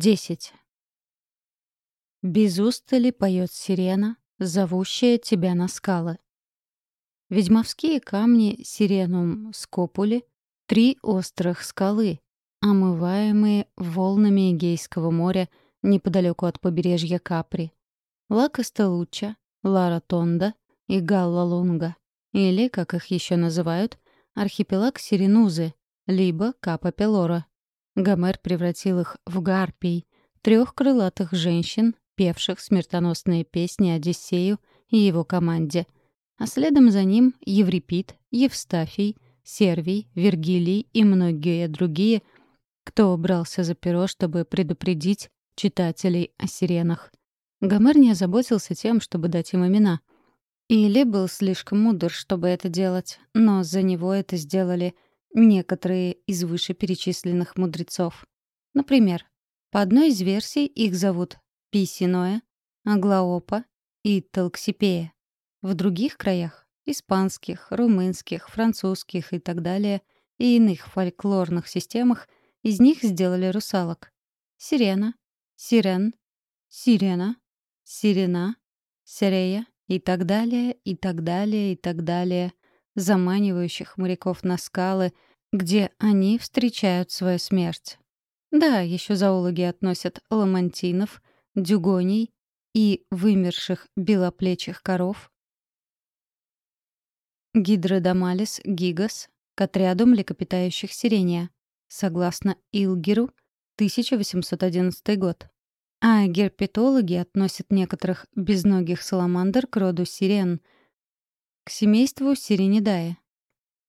Десять. Без устали поет сирена, зовущая тебя на скалы. Ведьмовские камни сиренум скопули — три острых скалы, омываемые волнами Эгейского моря неподалеку от побережья Капри. Ла Костелучча, Ла Ротонда и Галла Лунга, или, как их еще называют, архипелаг Сиренузы, либо Капа Пелора. Гомер превратил их в гарпий, трех крылатых женщин, певших смертоносные песни Одиссею и его команде. А следом за ним Еврипид, Евстафий, Сервий, Вергилий и многие другие, кто брался за перо, чтобы предупредить читателей о сиренах. Гомер не озаботился тем, чтобы дать им имена. Или был слишком мудр, чтобы это делать, но за него это сделали — некоторые из вышеперечисленных мудрецов. Например, по одной из версий их зовут Писиноя, Аглаопа и Толксипея. В других краях — испанских, румынских, французских и так далее — и иных фольклорных системах из них сделали русалок. Сирена, сирен, сирена, сирена, сирея и так далее, и так далее, и так далее — заманивающих моряков на скалы, где они встречают свою смерть. Да, еще зоологи относят ламантинов, дюгоний и вымерших белоплечих коров, гидродомалис гигас к отряду млекопитающих сирения, согласно Илгеру, 1811 год. А герпетологи относят некоторых безногих саламандр к роду сирен — к семейству Сиренидая.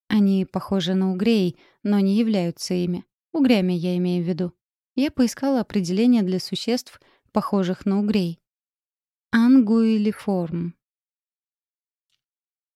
Они похожи на угрей, но не являются ими. Угрями я имею в виду. Я поискала определение для существ, похожих на угрей. Ангуилиформ.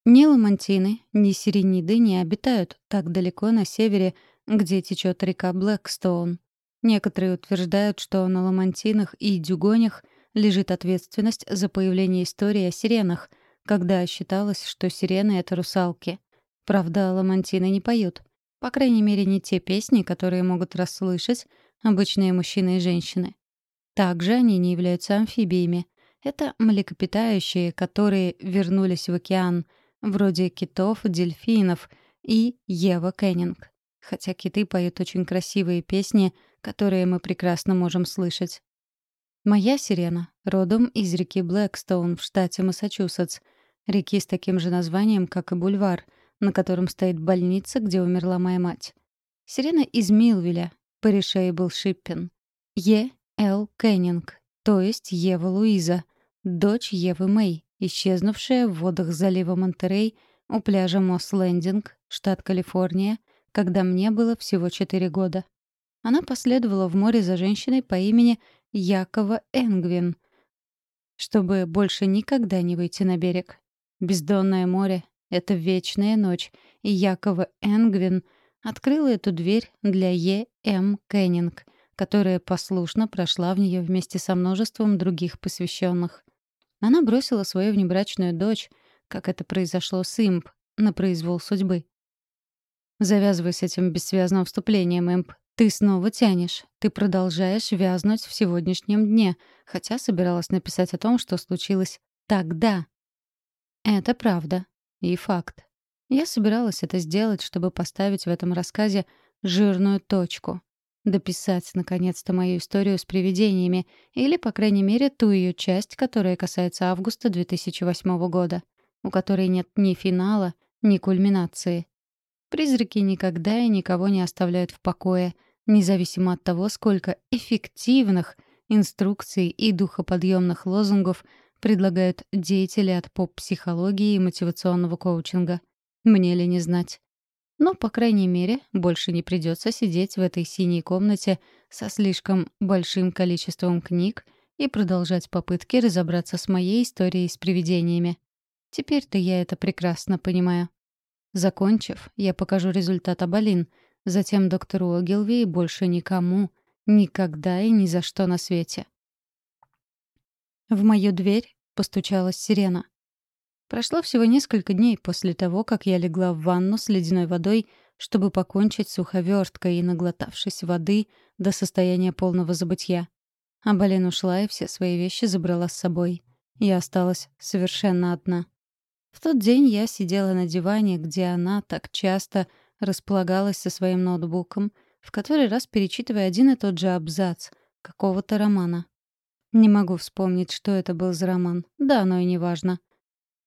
Ни ламантины, ни сирениды не обитают так далеко на севере, где течет река Блэкстоун. Некоторые утверждают, что на ламантинах и дюгонях лежит ответственность за появление истории о сиренах — когда считалось, что сирены — это русалки. Правда, ламантины не поют. По крайней мере, не те песни, которые могут расслышать обычные мужчины и женщины. Также они не являются амфибиями. Это млекопитающие, которые вернулись в океан, вроде китов, дельфинов и Ева Кеннинг. Хотя киты поют очень красивые песни, которые мы прекрасно можем слышать. Моя сирена родом из реки Блэкстоун в штате Массачусетс, реки с таким же названием, как и бульвар, на котором стоит больница, где умерла моя мать. Сирена из Милвиля, был Шиппин. Е. Л. Кеннинг, то есть Ева Луиза, дочь Евы Мэй, исчезнувшая в водах залива Монтерей у пляжа Мосс-Лендинг, штат Калифорния, когда мне было всего 4 года. Она последовала в море за женщиной по имени Якова Энгвин, чтобы больше никогда не выйти на берег. Бездонное море — это вечная ночь, и Якова Энгвин открыла эту дверь для Е. М. Кеннинг, которая послушно прошла в нее вместе со множеством других посвященных. Она бросила свою внебрачную дочь, как это произошло с Имп, на произвол судьбы. Завязывай с этим бессвязным вступлением, Имп. Ты снова тянешь. Ты продолжаешь вязнуть в сегодняшнем дне, хотя собиралась написать о том, что случилось тогда. Это правда. И факт. Я собиралась это сделать, чтобы поставить в этом рассказе жирную точку. Дописать, наконец-то, мою историю с привидениями, или, по крайней мере, ту ее часть, которая касается августа 2008 года, у которой нет ни финала, ни кульминации. Призраки никогда и никого не оставляют в покое, независимо от того, сколько эффективных инструкций и духоподъемных лозунгов предлагают деятели от поп-психологии и мотивационного коучинга. Мне ли не знать? Но, по крайней мере, больше не придется сидеть в этой синей комнате со слишком большим количеством книг и продолжать попытки разобраться с моей историей с привидениями. Теперь-то я это прекрасно понимаю. Закончив, я покажу результат Абалин, затем доктору Огилви и больше никому, никогда и ни за что на свете. В мою дверь постучалась сирена. Прошло всего несколько дней после того, как я легла в ванну с ледяной водой, чтобы покончить с уховерткой и наглотавшись воды до состояния полного забытья. А Балин ушла и все свои вещи забрала с собой. Я осталась совершенно одна. В тот день я сидела на диване, где она так часто располагалась со своим ноутбуком, в который раз перечитывая один и тот же абзац какого-то романа. Не могу вспомнить, что это был за роман. Да, но и не важно.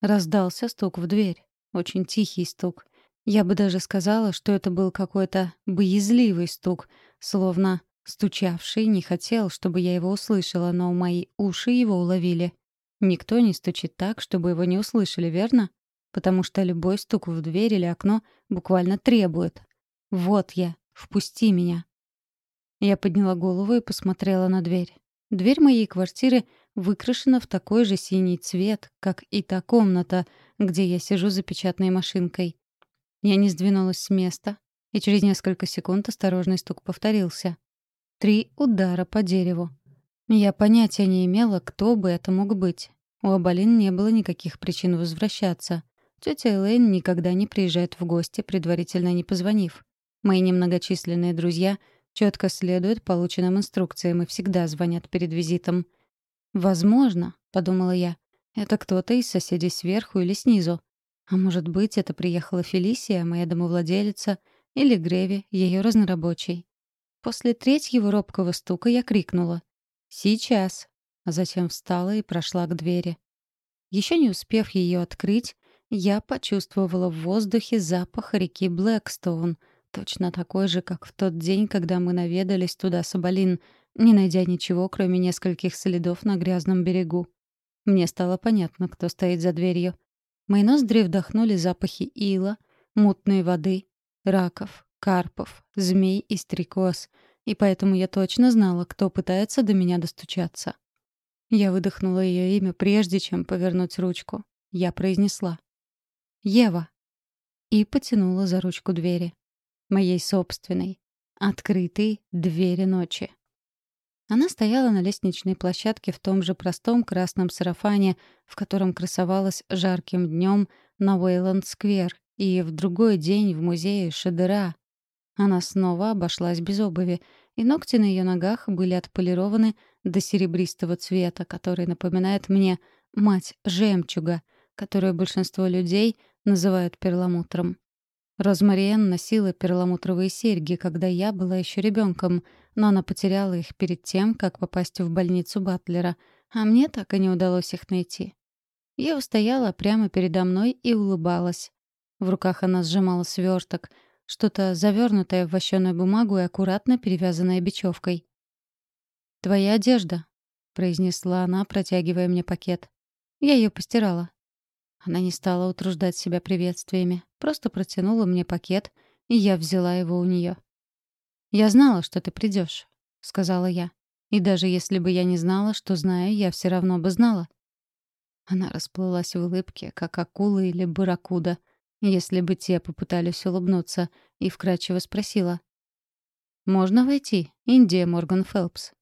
Раздался стук в дверь. Очень тихий стук. Я бы даже сказала, что это был какой-то боязливый стук, словно стучавший не хотел, чтобы я его услышала, но мои уши его уловили. Никто не стучит так, чтобы его не услышали, верно? Потому что любой стук в дверь или окно буквально требует. «Вот я, впусти меня». Я подняла голову и посмотрела на дверь. Дверь моей квартиры выкрашена в такой же синий цвет, как и та комната, где я сижу за печатной машинкой. Я не сдвинулась с места, и через несколько секунд осторожный стук повторился. Три удара по дереву. Я понятия не имела, кто бы это мог быть. У Абалин не было никаких причин возвращаться. Тетя Элейн никогда не приезжает в гости, предварительно не позвонив. Мои немногочисленные друзья четко следуют полученным инструкциям и всегда звонят перед визитом. «Возможно», — подумала я, — «это кто-то из соседей сверху или снизу. А может быть, это приехала Фелисия, моя домовладелица, или Греви, ее разнорабочий». После третьего робкого стука я крикнула. «Сейчас!» а затем встала и прошла к двери. Еще не успев ее открыть, я почувствовала в воздухе запах реки Блэкстоун, точно такой же, как в тот день, когда мы наведались туда с Абалин, не найдя ничего, кроме нескольких следов на грязном берегу. Мне стало понятно, кто стоит за дверью. Мои ноздри вдохнули запахи ила, мутной воды, раков, карпов, змей и стрекоз, и поэтому я точно знала, кто пытается до меня достучаться. Я выдохнула ее имя, прежде чем повернуть ручку. Я произнесла. «Ева». И потянула за ручку двери. Моей собственной. Открытой двери ночи. Она стояла на лестничной площадке в том же простом красном сарафане, в котором красовалась жарким днем на Уэйланд-сквер, и в другой день в музее Шедера. Она снова обошлась без обуви, и ногти на ее ногах были отполированы до серебристого цвета, который напоминает мне мать жемчуга, которую большинство людей называют перламутром. Розмариен носила перламутровые серьги, когда я была еще ребенком, но она потеряла их перед тем, как попасть в больницу Батлера, а мне так и не удалось их найти. Я устояла прямо передо мной и улыбалась. В руках она сжимала сверток, что-то завернутое в вощеную бумагу и аккуратно перевязанное бечевкой. «Твоя одежда», — произнесла она, протягивая мне пакет. Я ее постирала. Она не стала утруждать себя приветствиями, просто протянула мне пакет, и я взяла его у нее. «Я знала, что ты придешь, сказала я. «И даже если бы я не знала, что знаю, я все равно бы знала». Она расплылась в улыбке, как акула или барракуда — если бы те попытались улыбнуться, и вкрадчиво спросила. «Можно войти, Индия Морган Фелпс?»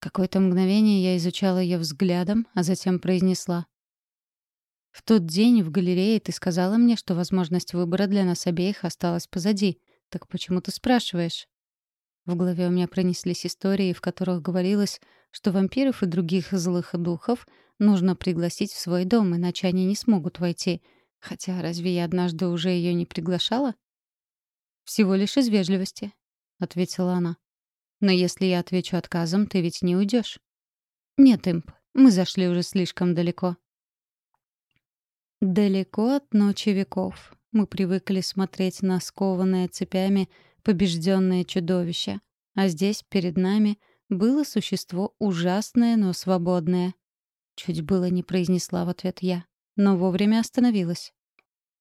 Какое-то мгновение я изучала ее взглядом, а затем произнесла. «В тот день в галерее ты сказала мне, что возможность выбора для нас обеих осталась позади. Так почему ты спрашиваешь?» В голове у меня пронеслись истории, в которых говорилось, что вампиров и других злых духов нужно пригласить в свой дом, иначе они не смогут войти — Хотя разве я однажды уже ее не приглашала? «Всего лишь из вежливости», — ответила она. «Но если я отвечу отказом, ты ведь не уйдешь. «Нет, Имп, мы зашли уже слишком далеко». Далеко от ночи веков. Мы привыкли смотреть на скованное цепями побежденное чудовище. А здесь, перед нами, было существо ужасное, но свободное. Чуть было не произнесла в ответ я но вовремя остановилась.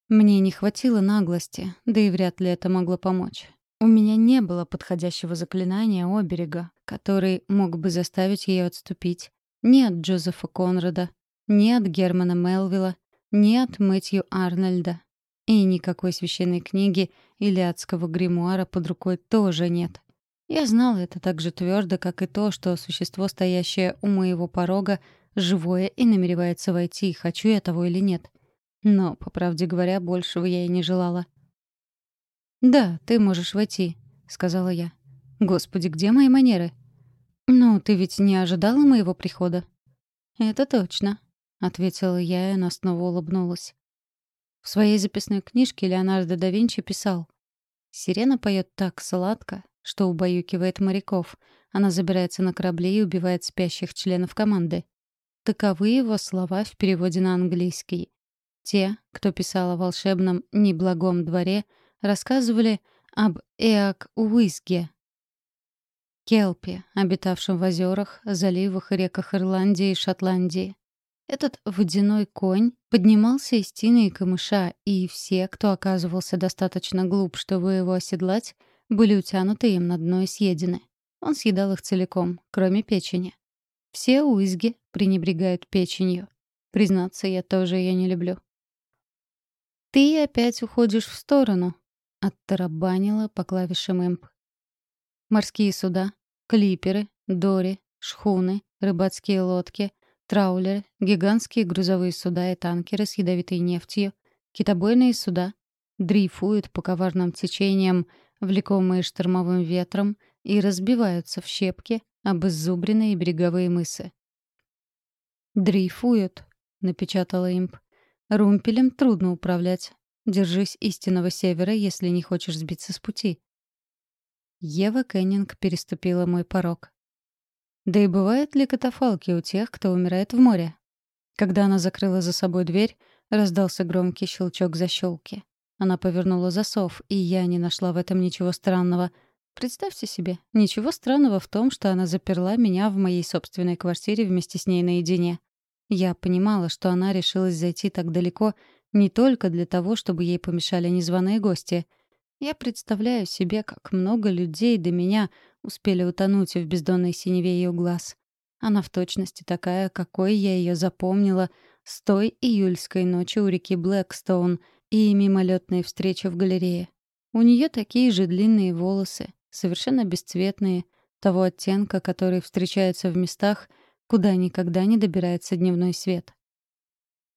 Мне не хватило наглости, да и вряд ли это могло помочь. У меня не было подходящего заклинания оберега, который мог бы заставить ее отступить. Ни от Джозефа Конрада, ни от Германа Мелвилла, ни от Мэтью Арнольда. И никакой священной книги или адского гримуара под рукой тоже нет. Я знала это так же твердо, как и то, что существо, стоящее у моего порога, живое и намеревается войти, хочу я того или нет. Но, по правде говоря, большего я и не желала. «Да, ты можешь войти», — сказала я. «Господи, где мои манеры?» «Ну, ты ведь не ожидала моего прихода?» «Это точно», — ответила я, и она снова улыбнулась. В своей записной книжке Леонардо да Винчи писал «Сирена поет так сладко, что убаюкивает моряков. Она забирается на корабли и убивает спящих членов команды». Таковы его слова в переводе на английский. Те, кто писал о волшебном неблагом дворе, рассказывали об Эак Уизге, Келпи, обитавшем в озерах, заливах и реках Ирландии и Шотландии. Этот водяной конь поднимался из тины и камыша, и все, кто оказывался достаточно глуп, чтобы его оседлать, были утянуты им на дно и съедены. Он съедал их целиком, кроме печени. Все уизги пренебрегают печенью. Признаться, я тоже ее не люблю. «Ты опять уходишь в сторону», — оттарабанила по клавишам имп. Морские суда, клиперы, дори, шхуны, рыбацкие лодки, траулеры, гигантские грузовые суда и танкеры с ядовитой нефтью, китобойные суда дрейфуют по коварным течениям, влекомые штормовым ветром, и разбиваются в щепки об иззубренные береговые мысы. «Дрейфуют», — напечатала имп. «Румпелем трудно управлять. Держись истинного севера, если не хочешь сбиться с пути. Ева Кеннинг переступила мой порог. Да и бывают ли катафалки у тех, кто умирает в море? Когда она закрыла за собой дверь, раздался громкий щелчок защелки. Она повернула засов, и я не нашла в этом ничего странного. Представьте себе, ничего странного в том, что она заперла меня в моей собственной квартире вместе с ней наедине. Я понимала, что она решилась зайти так далеко не только для того, чтобы ей помешали незваные гости — я представляю себе, как много людей до меня успели утонуть в бездонной синеве ее глаз. Она в точности такая, какой я ее запомнила с той июльской ночи у реки Блэкстоун и мимолетной встречи в галерее. У нее такие же длинные волосы, совершенно бесцветные, того оттенка, который встречается в местах, куда никогда не добирается дневной свет.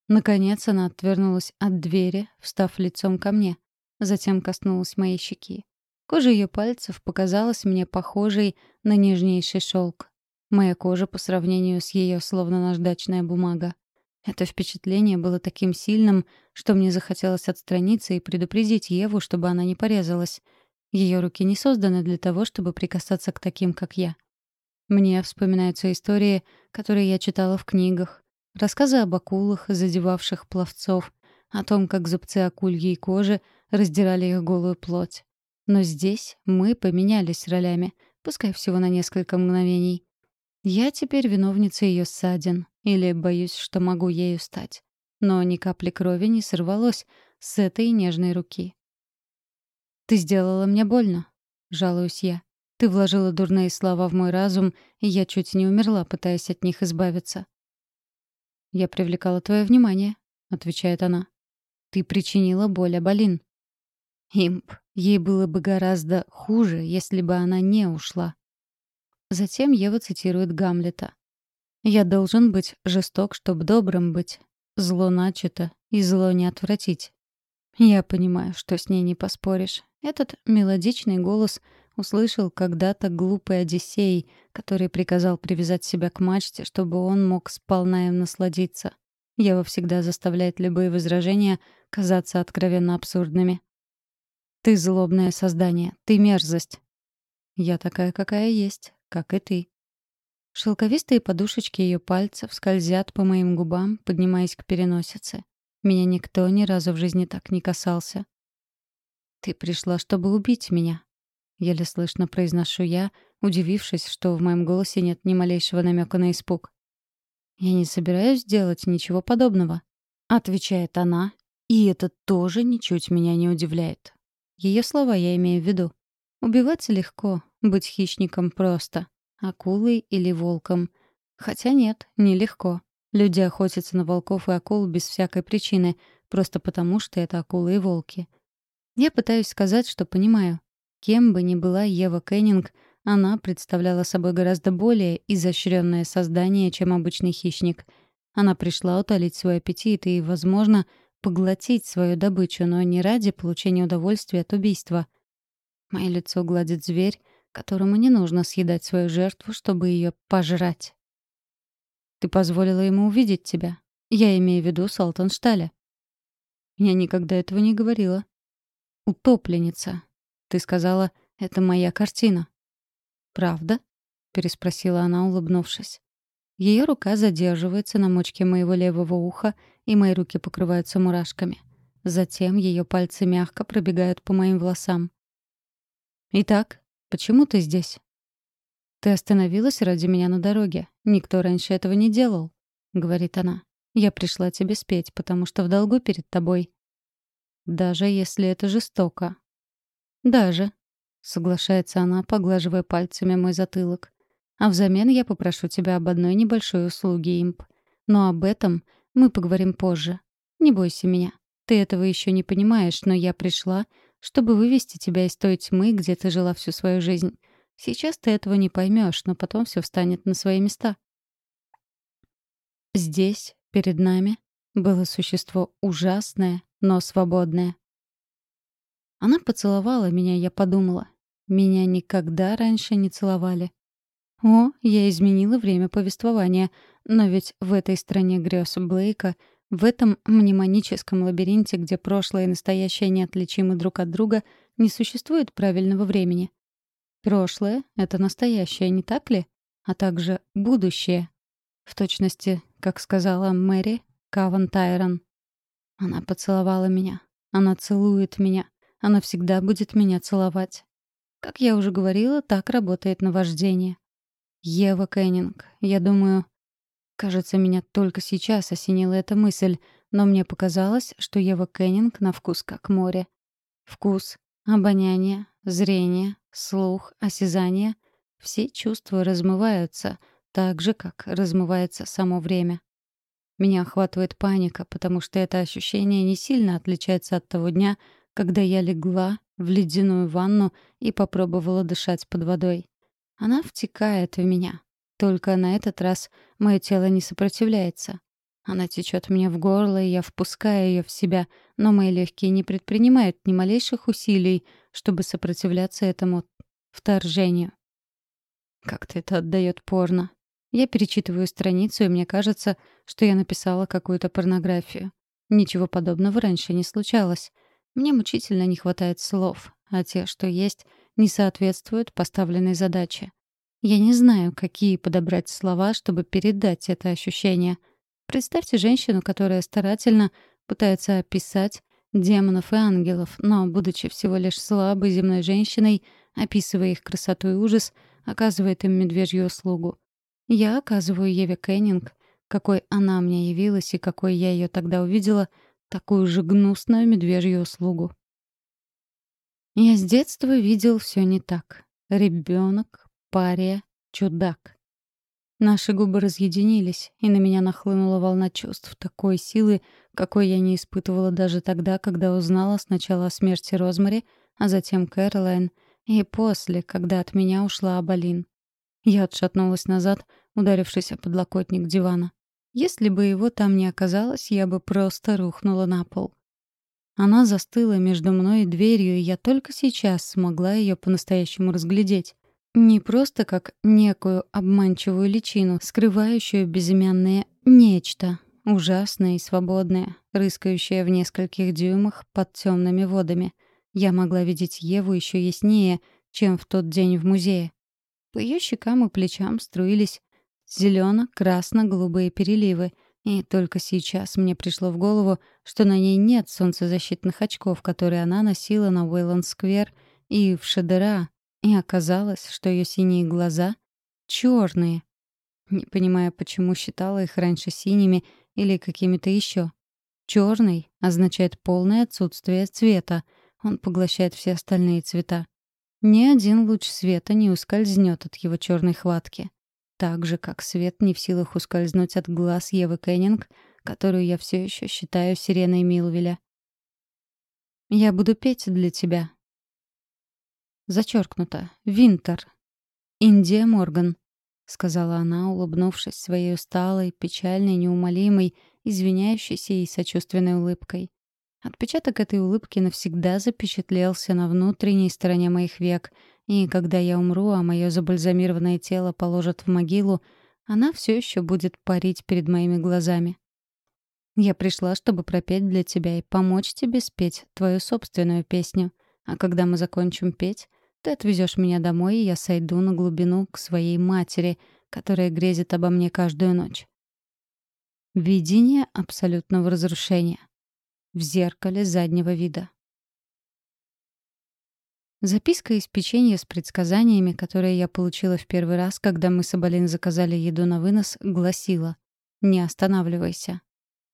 Наконец она отвернулась от двери, встав лицом ко мне — затем коснулась моей щеки. Кожа ее пальцев показалась мне похожей на нежнейший шелк. Моя кожа по сравнению с ее словно наждачная бумага. Это впечатление было таким сильным, что мне захотелось отстраниться и предупредить Еву, чтобы она не порезалась. Ее руки не созданы для того, чтобы прикасаться к таким, как я. Мне вспоминаются истории, которые я читала в книгах. Рассказы об акулах, задевавших пловцов, о том, как зубцы акульей кожи раздирали их голую плоть. Но здесь мы поменялись ролями, пускай всего на несколько мгновений. Я теперь виновница ее ссадин, или боюсь, что могу ею стать. Но ни капли крови не сорвалось с этой нежной руки. «Ты сделала мне больно», — жалуюсь я. «Ты вложила дурные слова в мой разум, и я чуть не умерла, пытаясь от них избавиться». «Я привлекала твое внимание», — отвечает она. «Ты причинила боль Абалин». Имп, ей было бы гораздо хуже, если бы она не ушла. Затем Ева цитирует Гамлета. «Я должен быть жесток, чтобы добрым быть. Зло начато, и зло не отвратить». Я понимаю, что с ней не поспоришь. Этот мелодичный голос услышал когда-то глупый Одиссей, который приказал привязать себя к мачте, чтобы он мог сполна им насладиться. Ева всегда заставляет любые возражения казаться откровенно абсурдными. Ты злобное создание, ты мерзость. Я такая, какая есть, как и ты. Шелковистые подушечки ее пальцев скользят по моим губам, поднимаясь к переносице. Меня никто ни разу в жизни так не касался. «Ты пришла, чтобы убить меня», — еле слышно произношу я, удивившись, что в моем голосе нет ни малейшего намека на испуг. «Я не собираюсь делать ничего подобного», — отвечает она, и это тоже ничуть меня не удивляет. Ее слова я имею в виду. Убивать легко, быть хищником просто. Акулой или волком. Хотя нет, нелегко. Люди охотятся на волков и акул без всякой причины, просто потому что это акулы и волки. Я пытаюсь сказать, что понимаю. Кем бы ни была Ева Кеннинг, она представляла собой гораздо более изощренное создание, чем обычный хищник. Она пришла утолить свой аппетит и, возможно, поглотить свою добычу, но не ради получения удовольствия от убийства. Мое лицо гладит зверь, которому не нужно съедать свою жертву, чтобы ее пожрать. Ты позволила ему увидеть тебя. Я имею в виду Салтаншталя. Я никогда этого не говорила. Утопленница. Ты сказала, это моя картина. Правда? переспросила она, улыбнувшись. Ее рука задерживается на мочке моего левого уха, и мои руки покрываются мурашками. Затем ее пальцы мягко пробегают по моим волосам. «Итак, почему ты здесь?» «Ты остановилась ради меня на дороге. Никто раньше этого не делал», — говорит она. «Я пришла тебе спеть, потому что в долгу перед тобой». «Даже если это жестоко». «Даже», — соглашается она, поглаживая пальцами мой затылок. «А взамен я попрошу тебя об одной небольшой услуге, имп. Но об этом мы поговорим позже. Не бойся меня. Ты этого еще не понимаешь, но я пришла, чтобы вывести тебя из той тьмы, где ты жила всю свою жизнь. Сейчас ты этого не поймешь, но потом все встанет на свои места. Здесь, перед нами, было существо ужасное, но свободное. Она поцеловала меня, я подумала. Меня никогда раньше не целовали. О, я изменила время повествования, но ведь в этой стране грез Блейка, в этом мнемоническом лабиринте, где прошлое и настоящее неотличимы друг от друга, не существует правильного времени. Прошлое — это настоящее, не так ли? А также будущее. В точности, как сказала Мэри Каван Тайрон. Она поцеловала меня. Она целует меня. Она всегда будет меня целовать. Как я уже говорила, так работает наваждение. Ева Кеннинг. Я думаю... Кажется, меня только сейчас осенила эта мысль, но мне показалось, что Ева Кеннинг на вкус как море. Вкус, обоняние, зрение, слух, осязание — все чувства размываются, так же, как размывается само время. Меня охватывает паника, потому что это ощущение не сильно отличается от того дня, когда я легла в ледяную ванну и попробовала дышать под водой. Она втекает в меня. Только на этот раз мое тело не сопротивляется. Она течет мне в горло, и я впускаю ее в себя, но мои легкие не предпринимают ни малейших усилий, чтобы сопротивляться этому вторжению. Как-то это отдает порно. Я перечитываю страницу, и мне кажется, что я написала какую-то порнографию. Ничего подобного раньше не случалось. Мне мучительно не хватает слов, а те, что есть, не соответствуют поставленной задаче. Я не знаю, какие подобрать слова, чтобы передать это ощущение. Представьте женщину, которая старательно пытается описать демонов и ангелов, но, будучи всего лишь слабой земной женщиной, описывая их красоту и ужас, оказывает им медвежью услугу. Я оказываю Еве Кеннинг, какой она мне явилась и какой я ее тогда увидела, такую же гнусную медвежью услугу. Я с детства видел все не так. Ребенок, пария, чудак. Наши губы разъединились, и на меня нахлынула волна чувств такой силы, какой я не испытывала даже тогда, когда узнала сначала о смерти Розмари, а затем Кэролайн, и после, когда от меня ушла Абалин. Я отшатнулась назад, ударившись о подлокотник дивана. Если бы его там не оказалось, я бы просто рухнула на пол. Она застыла между мной и дверью, и я только сейчас смогла ее по-настоящему разглядеть. Не просто как некую обманчивую личину, скрывающую безымянное «нечто», ужасное и свободное, рыскающее в нескольких дюймах под темными водами. Я могла видеть Еву еще яснее, чем в тот день в музее. По ее щекам и плечам струились зелено-красно-голубые переливы, и только сейчас мне пришло в голову, что на ней нет солнцезащитных очков, которые она носила на Уэйланд-сквер и в Шедера, и оказалось, что ее синие глаза черные. Не понимая, почему считала их раньше синими или какими-то еще. Черный означает полное отсутствие цвета. Он поглощает все остальные цвета. Ни один луч света не ускользнет от его черной хватки. Так же, как свет не в силах ускользнуть от глаз Евы Кеннинг, которую я все еще считаю сиреной Милвеля. «Я буду петь для тебя», Зачеркнуто. Винтер. Индия Морган, сказала она, улыбнувшись своей усталой, печальной, неумолимой, извиняющейся и сочувственной улыбкой. Отпечаток этой улыбки навсегда запечатлелся на внутренней стороне моих век, и когда я умру, а мое забальзамированное тело положат в могилу, она все еще будет парить перед моими глазами. Я пришла, чтобы пропеть для тебя и помочь тебе спеть твою собственную песню. А когда мы закончим петь, ты отвезешь меня домой, и я сойду на глубину к своей матери, которая грезит обо мне каждую ночь. Видение абсолютного разрушения. В зеркале заднего вида. Записка из печенья с предсказаниями, которые я получила в первый раз, когда мы с Абалин заказали еду на вынос, гласила «Не останавливайся».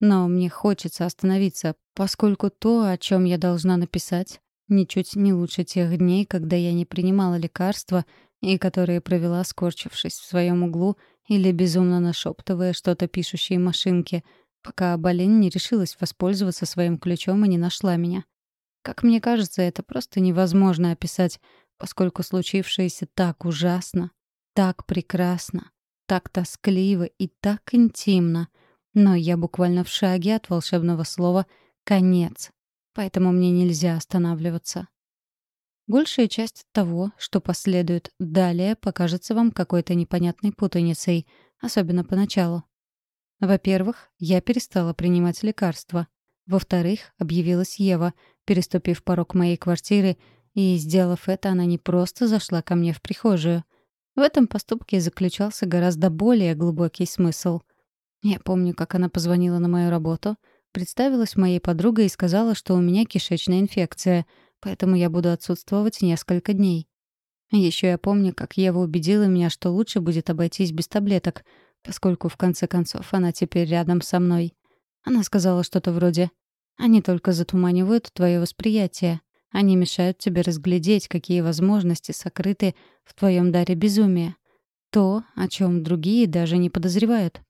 Но мне хочется остановиться, поскольку то, о чем я должна написать, ничуть не лучше тех дней, когда я не принимала лекарства и которые провела, скорчившись в своем углу или безумно нашептывая что-то пишущей машинке, пока Абалин не решилась воспользоваться своим ключом и не нашла меня. Как мне кажется, это просто невозможно описать, поскольку случившееся так ужасно, так прекрасно, так тоскливо и так интимно. Но я буквально в шаге от волшебного слова «конец», поэтому мне нельзя останавливаться. Большая часть того, что последует далее, покажется вам какой-то непонятной путаницей, особенно поначалу. Во-первых, я перестала принимать лекарства. Во-вторых, объявилась Ева, переступив порог моей квартиры, и, сделав это, она не просто зашла ко мне в прихожую. В этом поступке заключался гораздо более глубокий смысл. Я помню, как она позвонила на мою работу, представилась моей подругой и сказала, что у меня кишечная инфекция, поэтому я буду отсутствовать несколько дней. Еще я помню, как Ева убедила меня, что лучше будет обойтись без таблеток, поскольку, в конце концов, она теперь рядом со мной. Она сказала что-то вроде они только затуманивают твое восприятие. Они мешают тебе разглядеть, какие возможности сокрыты в твоем даре безумия. То, о чем другие даже не подозревают.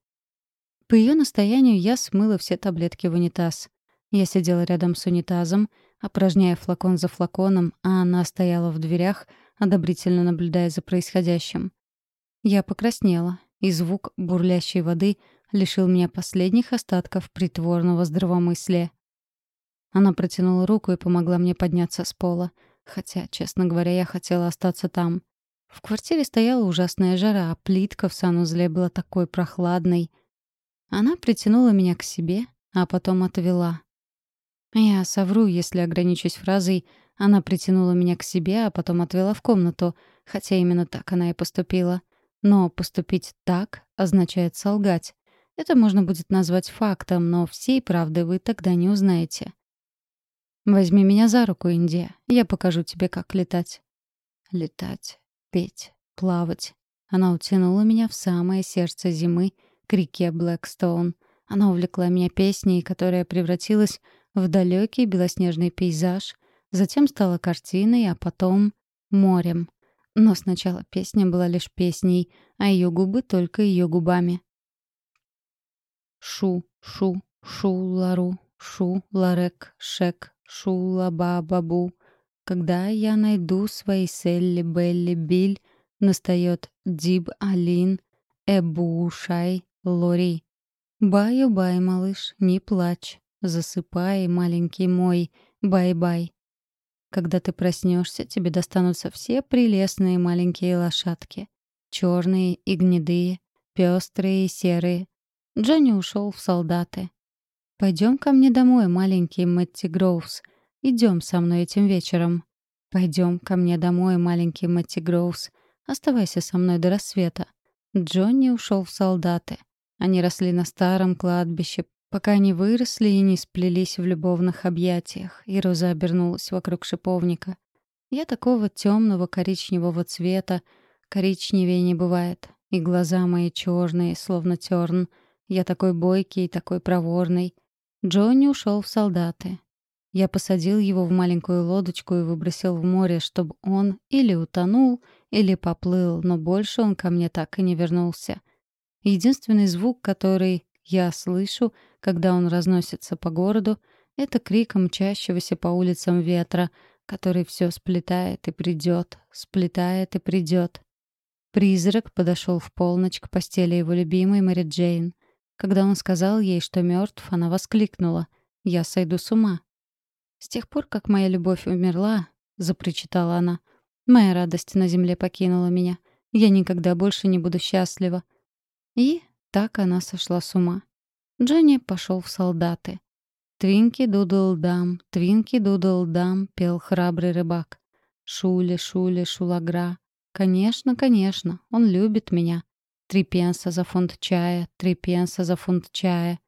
По ее настоянию я смыла все таблетки в унитаз. Я сидела рядом с унитазом, опорожняя флакон за флаконом, а она стояла в дверях, одобрительно наблюдая за происходящим. Я покраснела, и звук бурлящей воды лишил меня последних остатков притворного здравомыслия. Она протянула руку и помогла мне подняться с пола. Хотя, честно говоря, я хотела остаться там. В квартире стояла ужасная жара, а плитка в санузле была такой прохладной. Она притянула меня к себе, а потом отвела. Я совру, если ограничусь фразой «она притянула меня к себе, а потом отвела в комнату», хотя именно так она и поступила. Но поступить так означает солгать. Это можно будет назвать фактом, но всей правды вы тогда не узнаете. Возьми меня за руку, Индия. Я покажу тебе, как летать. Летать, петь, плавать. Она утянула меня в самое сердце зимы, к реке Блэкстоун. Она увлекла меня песней, которая превратилась в далекий белоснежный пейзаж, затем стала картиной, а потом — морем. Но сначала песня была лишь песней, а ее губы только ее губами. Шу, шу, шу, лару, шу, ларек, шек, Шула-ба-бабу. Когда я найду свои Селли, Белли, Биль, настает Диб, Алин, Эбу, Шай, Лори. Баю-бай, малыш, не плачь. Засыпай, маленький мой, бай-бай. Когда ты проснешься, тебе достанутся все прелестные маленькие лошадки. Черные и гнедые, пестрые и серые. Джонни ушел в солдаты. Пойдем ко мне домой, маленький Мэтти Гроувс. Идем со мной этим вечером. Пойдем ко мне домой, маленький Мэтти Гроувс. Оставайся со мной до рассвета. Джонни ушел в солдаты. Они росли на старом кладбище, пока они выросли и не сплелись в любовных объятиях, и Роза обернулась вокруг шиповника. Я такого темного коричневого цвета, коричневее не бывает, и глаза мои черные, словно терн. Я такой бойкий и такой проворный. Джонни ушел в солдаты. Я посадил его в маленькую лодочку и выбросил в море, чтобы он или утонул, или поплыл, но больше он ко мне так и не вернулся. Единственный звук, который я слышу, когда он разносится по городу, это крик мчащегося по улицам ветра, который все сплетает и придет, сплетает и придет. Призрак подошел в полночь к постели его любимой Мэри Джейн — когда он сказал ей, что мертв, она воскликнула. «Я сойду с ума». «С тех пор, как моя любовь умерла», — запричитала она, Моя радость на земле покинула меня. Я никогда больше не буду счастлива. И так она сошла с ума. Джонни пошел в солдаты. «Твинки-дудл-дам, твинки-дудл-дам», — пел храбрый рыбак. «Шуле, шуле, шулагра». «Конечно, конечно, он любит меня. Три пенса за фунт чая, три пенса за фунт чая».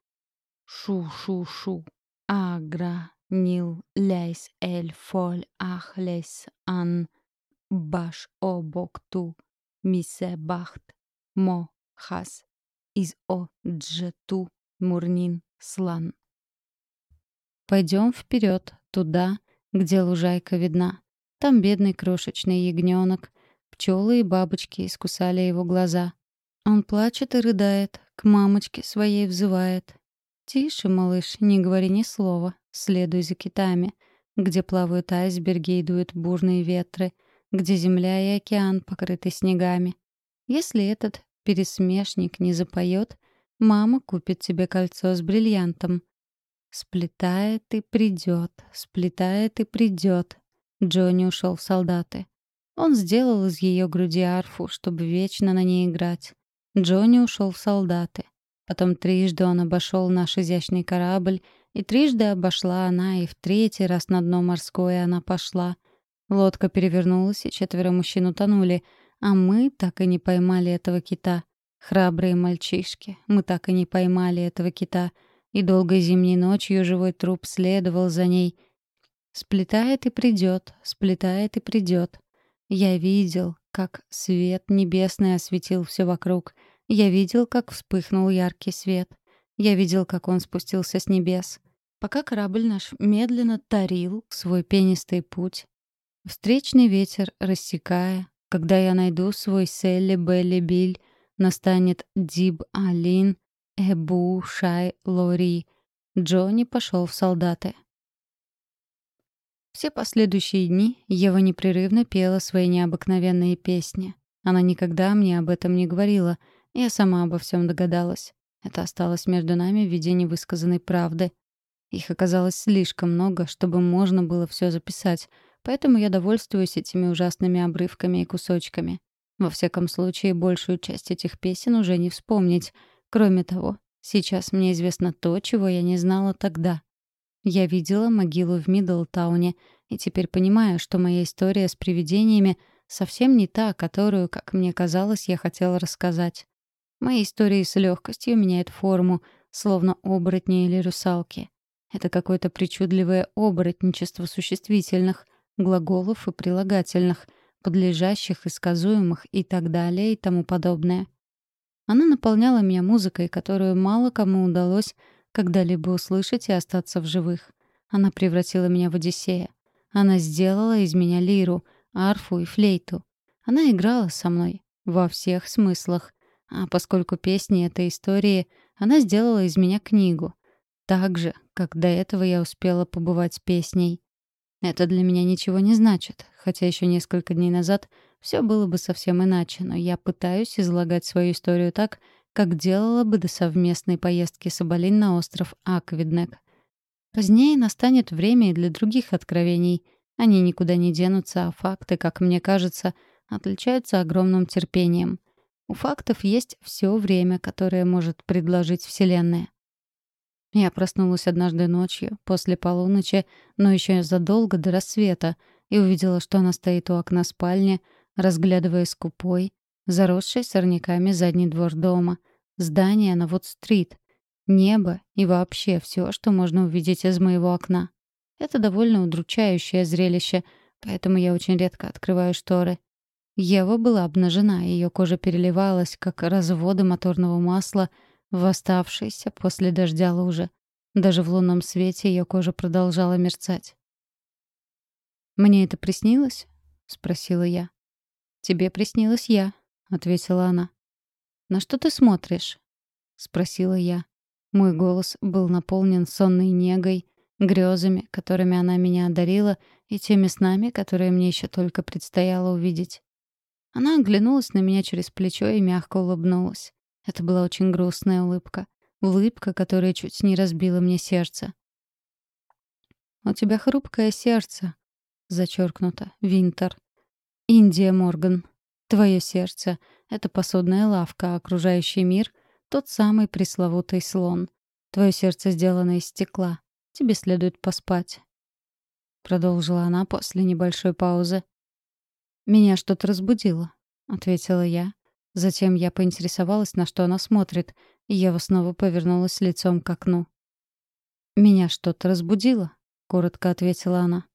«Шу-шу-шу, агра, нил, лейс, эль, фоль, ах, лейс, ан, баш, о, бок, ту, мисе, бахт, мо, хас, из о, джету, мурнин, слан». Пойдем вперед, туда, где лужайка видна. Там бедный крошечный ягненок. Пчелы и бабочки искусали его глаза. Он плачет и рыдает, к мамочке своей взывает. «Тише, малыш, не говори ни слова, следуй за китами, где плавают айсберги и дуют бурные ветры, где земля и океан покрыты снегами. Если этот пересмешник не запоет, мама купит тебе кольцо с бриллиантом. Сплетает и придет, сплетает и придет. Джонни ушел в солдаты. Он сделал из ее груди арфу, чтобы вечно на ней играть. Джонни ушел в солдаты. Потом трижды он обошел наш изящный корабль, и трижды обошла она, и в третий раз на дно морское она пошла. Лодка перевернулась, и четверо мужчин утонули, а мы так и не поймали этого кита. Храбрые мальчишки, мы так и не поймали этого кита — и долгой зимней ночью живой труп следовал за ней. Сплетает и придет, сплетает и придет. Я видел, как свет небесный осветил все вокруг. Я видел, как вспыхнул яркий свет. Я видел, как он спустился с небес. Пока корабль наш медленно тарил свой пенистый путь. Встречный ветер рассекая, когда я найду свой Селли Белли Биль, настанет Диб Алин, Эбу, Шай, Лори. Джонни пошел в солдаты. Все последующие дни Ева непрерывно пела свои необыкновенные песни. Она никогда мне об этом не говорила. Я сама обо всем догадалась. Это осталось между нами в виде невысказанной правды. Их оказалось слишком много, чтобы можно было все записать, поэтому я довольствуюсь этими ужасными обрывками и кусочками. Во всяком случае, большую часть этих песен уже не вспомнить — Кроме того, сейчас мне известно то, чего я не знала тогда. Я видела могилу в Миддлтауне и теперь понимаю, что моя история с привидениями совсем не та, которую, как мне казалось, я хотела рассказать. Мои истории с легкостью меняют форму, словно оборотни или русалки. Это какое-то причудливое оборотничество существительных, глаголов и прилагательных, подлежащих, и сказуемых и так далее и тому подобное. Она наполняла меня музыкой, которую мало кому удалось когда-либо услышать и остаться в живых. Она превратила меня в Одиссея. Она сделала из меня лиру, арфу и флейту. Она играла со мной во всех смыслах. А поскольку песни — это истории, она сделала из меня книгу. Так же, как до этого я успела побывать песней. Это для меня ничего не значит, хотя еще несколько дней назад все было бы совсем иначе, но я пытаюсь излагать свою историю так, как делала бы до совместной поездки Соболин на остров Аквиднек. Позднее настанет время и для других откровений. Они никуда не денутся, а факты, как мне кажется, отличаются огромным терпением. У фактов есть все время, которое может предложить Вселенная. Я проснулась однажды ночью, после полуночи, но еще задолго до рассвета, и увидела, что она стоит у окна спальни, разглядывая скупой, заросший сорняками задний двор дома, здание на Вот-стрит, небо и вообще все, что можно увидеть из моего окна. Это довольно удручающее зрелище, поэтому я очень редко открываю шторы. Ева была обнажена, ее кожа переливалась, как разводы моторного масла в после дождя луже. Даже в лунном свете ее кожа продолжала мерцать. «Мне это приснилось?» — спросила я. «Тебе приснилась я», — ответила она. «На что ты смотришь?» — спросила я. Мой голос был наполнен сонной негой, грезами, которыми она меня одарила, и теми снами, которые мне еще только предстояло увидеть. Она оглянулась на меня через плечо и мягко улыбнулась. Это была очень грустная улыбка. Улыбка, которая чуть не разбила мне сердце. «У тебя хрупкое сердце», — зачеркнуто, Винтер. Индия Морган. Твое сердце — это посудная лавка, окружающий мир — тот самый пресловутый слон. Твое сердце сделано из стекла. Тебе следует поспать. Продолжила она после небольшой паузы. «Меня что-то разбудило», — ответила я. Затем я поинтересовалась, на что она смотрит, и Ева снова повернулась лицом к окну. «Меня что-то разбудило», — коротко ответила она.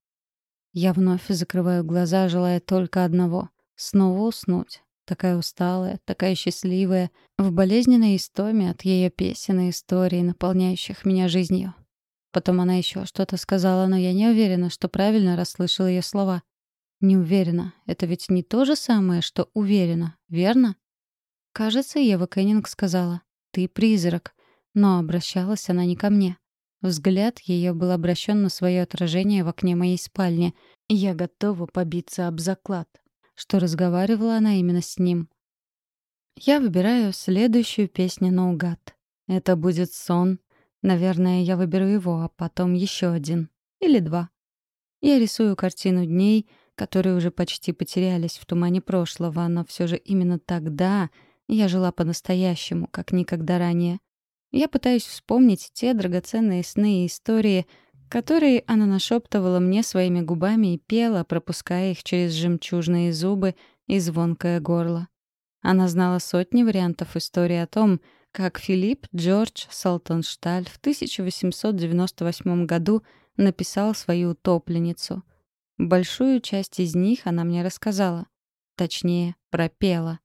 Я вновь закрываю глаза, желая только одного — снова уснуть. Такая усталая, такая счастливая, в болезненной истоме от ее песен и историй, наполняющих меня жизнью. Потом она еще что-то сказала, но я не уверена, что правильно расслышала ее слова. Не уверена. Это ведь не то же самое, что уверена, верно? Кажется, Ева Кеннинг сказала «ты призрак», но обращалась она не ко мне. Взгляд ее был обращен на свое отражение в окне моей спальни, я готова побиться об заклад, что разговаривала она именно с ним. Я выбираю следующую песню наугад. Это будет сон. Наверное, я выберу его, а потом еще один. Или два. Я рисую картину дней, которые уже почти потерялись в тумане прошлого, но все же именно тогда я жила по-настоящему, как никогда ранее. Я пытаюсь вспомнить те драгоценные сны и истории, которые она нашептывала мне своими губами и пела, пропуская их через жемчужные зубы и звонкое горло. Она знала сотни вариантов истории о том, как Филипп Джордж Салтоншталь в 1898 году написал свою утопленницу. Большую часть из них она мне рассказала. Точнее, пропела.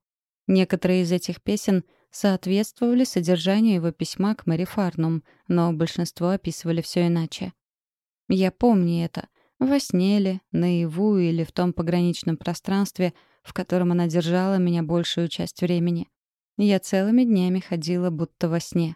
Некоторые из этих песен — соответствовали содержанию его письма к Мэри Фарнум, но большинство описывали все иначе. Я помню это. Во сне ли, наяву или в том пограничном пространстве, в котором она держала меня большую часть времени. Я целыми днями ходила будто во сне.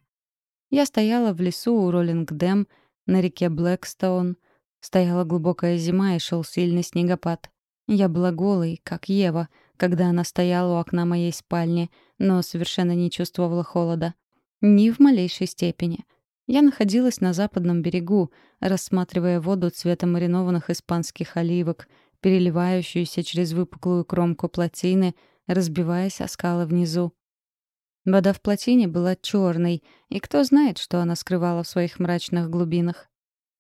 Я стояла в лесу у Роллинг-Дэм, на реке Блэкстоун. Стояла глубокая зима и шел сильный снегопад. Я была голой, как Ева — когда она стояла у окна моей спальни, но совершенно не чувствовала холода. Ни в малейшей степени. Я находилась на западном берегу, рассматривая воду цвета маринованных испанских оливок, переливающуюся через выпуклую кромку плотины, разбиваясь о скалы внизу. Вода в плотине была черной, и кто знает, что она скрывала в своих мрачных глубинах.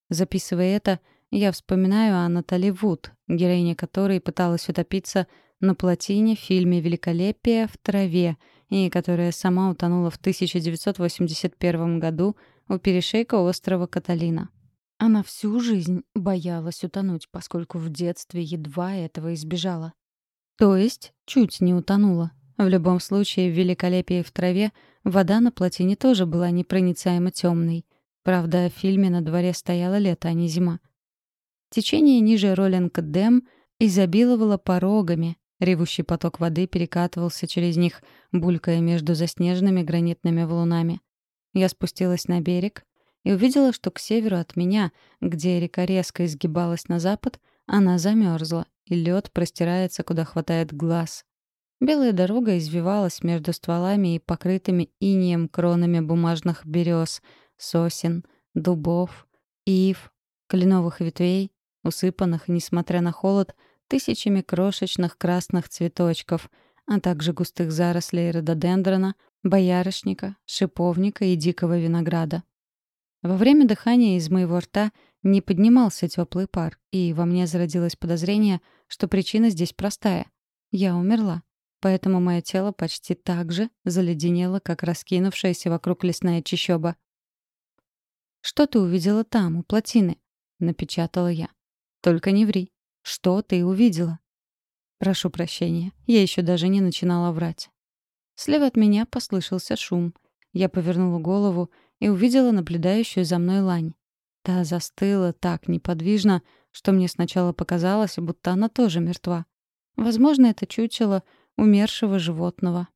Записывая это, я вспоминаю о Натали Вуд, героине которой пыталась утопиться на плотине в фильме «Великолепие в траве», и которая сама утонула в 1981 году у перешейка острова Каталина. Она всю жизнь боялась утонуть, поскольку в детстве едва этого избежала. То есть чуть не утонула. В любом случае, в «Великолепии в траве» вода на плотине тоже была непроницаемо темной. Правда, в фильме на дворе стояло лето, а не зима. Течение ниже Роллинг-Дэм изобиловало порогами, Ревущий поток воды перекатывался через них, булькая между заснеженными гранитными валунами. Я спустилась на берег и увидела, что к северу от меня, где река резко изгибалась на запад, она замерзла, и лед простирается, куда хватает глаз. Белая дорога извивалась между стволами и покрытыми инеем кронами бумажных берез, сосен, дубов, ив, кленовых ветвей, усыпанных, несмотря на холод, тысячами крошечных красных цветочков, а также густых зарослей рододендрона, боярышника, шиповника и дикого винограда. Во время дыхания из моего рта не поднимался теплый пар, и во мне зародилось подозрение, что причина здесь простая. Я умерла, поэтому мое тело почти так же заледенело, как раскинувшаяся вокруг лесная чащоба. «Что ты увидела там, у плотины?» — напечатала я. «Только не ври. Что ты увидела? Прошу прощения, я еще даже не начинала врать. Слева от меня послышался шум. Я повернула голову и увидела наблюдающую за мной лань. Та застыла так неподвижно, что мне сначала показалось, будто она тоже мертва. Возможно, это чучело умершего животного,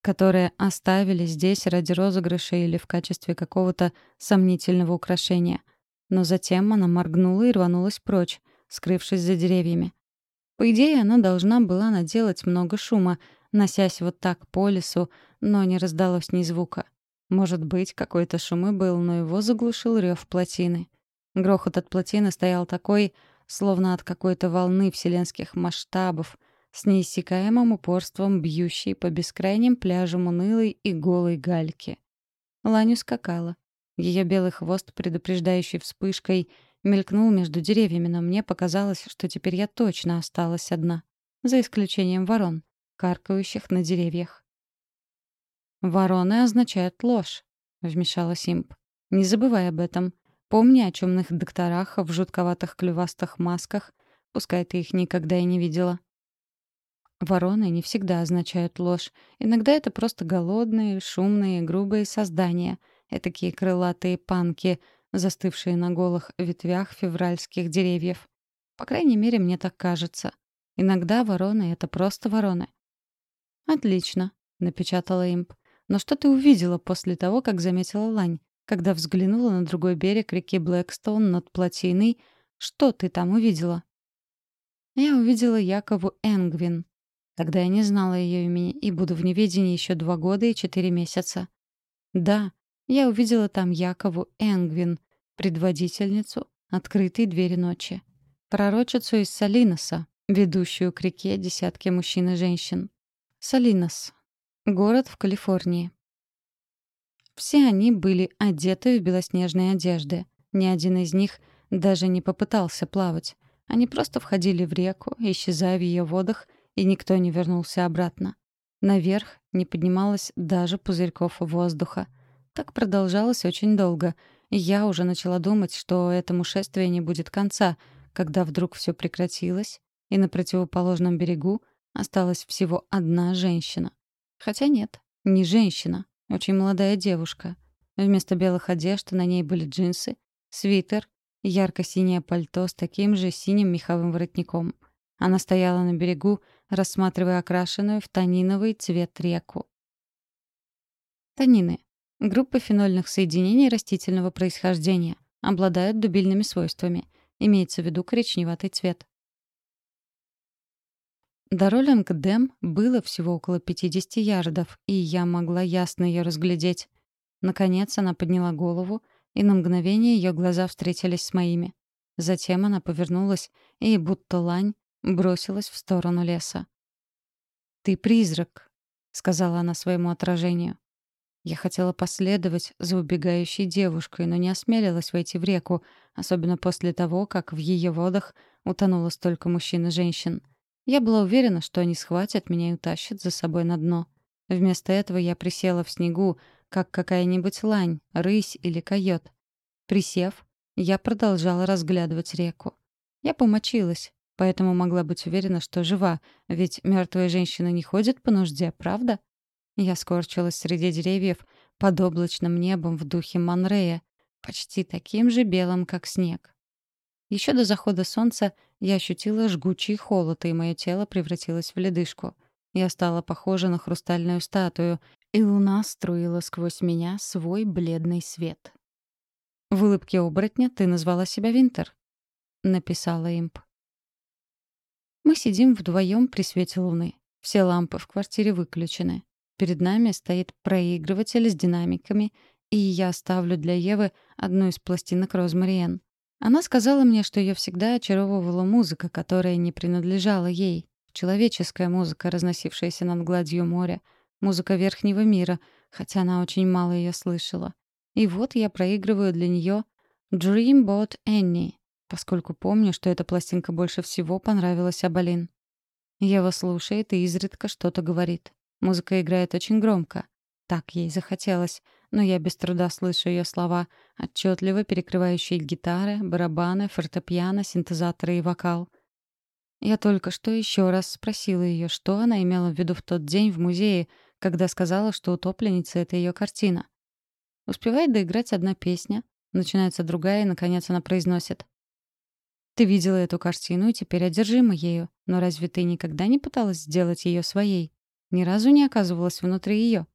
которое оставили здесь ради розыгрыша или в качестве какого-то сомнительного украшения. Но затем она моргнула и рванулась прочь, скрывшись за деревьями. По идее, она должна была наделать много шума, носясь вот так по лесу, но не раздалось ни звука. Может быть, какой-то шум и был, но его заглушил рев плотины. Грохот от плотины стоял такой, словно от какой-то волны вселенских масштабов, с неиссякаемым упорством бьющей по бескрайним пляжам унылой и голой гальки. Ланю скакала. Ее белый хвост, предупреждающий вспышкой, мелькнул между деревьями, но мне показалось, что теперь я точно осталась одна. За исключением ворон, каркающих на деревьях. «Вороны означают ложь», — вмешалась Имп. «Не забывай об этом. Помни о чумных докторах в жутковатых клювастых масках, пускай ты их никогда и не видела. Вороны не всегда означают ложь. Иногда это просто голодные, шумные, грубые создания, этакие крылатые панки, застывшие на голых ветвях февральских деревьев. По крайней мере, мне так кажется. Иногда вороны — это просто вороны. «Отлично», — напечатала имп. «Но что ты увидела после того, как заметила лань? Когда взглянула на другой берег реки Блэкстоун над плотиной, что ты там увидела? Я увидела Якову Энгвин. Тогда я не знала ее имени и буду в неведении еще два года и четыре месяца. Да, я увидела там Якову Энгвин, предводительницу открытой двери ночи. Пророчицу из Салиноса, ведущую к реке десятки мужчин и женщин. Салинос. Город в Калифорнии. Все они были одеты в белоснежные одежды. Ни один из них даже не попытался плавать. Они просто входили в реку, исчезая в ее водах, и никто не вернулся обратно. Наверх не поднималось даже пузырьков воздуха. Так продолжалось очень долго, я уже начала думать, что этому шествию не будет конца, когда вдруг все прекратилось, и на противоположном берегу осталась всего одна женщина. Хотя нет, не женщина, очень молодая девушка. Вместо белых одежд на ней были джинсы, свитер, ярко-синее пальто с таким же синим меховым воротником. Она стояла на берегу, рассматривая окрашенную в таниновый цвет реку. Танины — группа фенольных соединений растительного происхождения. Обладают дубильными свойствами. Имеется в виду коричневатый цвет. До Роллинг-Дэм было всего около 50 ярдов, и я могла ясно ее разглядеть. Наконец она подняла голову, и на мгновение ее глаза встретились с моими. Затем она повернулась и, будто лань, бросилась в сторону леса. «Ты призрак», — сказала она своему отражению. Я хотела последовать за убегающей девушкой, но не осмелилась войти в реку, особенно после того, как в ее водах утонуло столько мужчин и женщин. Я была уверена, что они схватят меня и утащат за собой на дно. Вместо этого я присела в снегу, как какая-нибудь лань, рысь или койот. Присев, я продолжала разглядывать реку. Я помочилась, поэтому могла быть уверена, что жива, ведь мертвые женщины не ходят по нужде, правда? Я скорчилась среди деревьев под облачным небом в духе Монрея, почти таким же белым, как снег. Еще до захода солнца я ощутила жгучий холод, и мое тело превратилось в ледышку. Я стала похожа на хрустальную статую, и луна струила сквозь меня свой бледный свет. «В улыбке оборотня ты назвала себя Винтер», — написала имп. Мы сидим вдвоем при свете луны. Все лампы в квартире выключены. Перед нами стоит проигрыватель с динамиками, и я ставлю для Евы одну из пластинок Розмариен. Она сказала мне, что ее всегда очаровывала музыка, которая не принадлежала ей. Человеческая музыка, разносившаяся над гладью моря. Музыка верхнего мира, хотя она очень мало ее слышала. И вот я проигрываю для нее «Dreamboat Annie», поскольку помню, что эта пластинка больше всего понравилась Абалин. Ева слушает и изредка что-то говорит. Музыка играет очень громко. Так ей захотелось — но я без труда слышу ее слова, отчетливо перекрывающие гитары, барабаны, фортепиано, синтезаторы и вокал. Я только что еще раз спросила ее, что она имела в виду в тот день в музее, когда сказала, что утопленница — это ее картина. Успевает доиграть одна песня, начинается другая, и, наконец, она произносит. «Ты видела эту картину и теперь одержима ею, но разве ты никогда не пыталась сделать ее своей? Ни разу не оказывалась внутри ее?»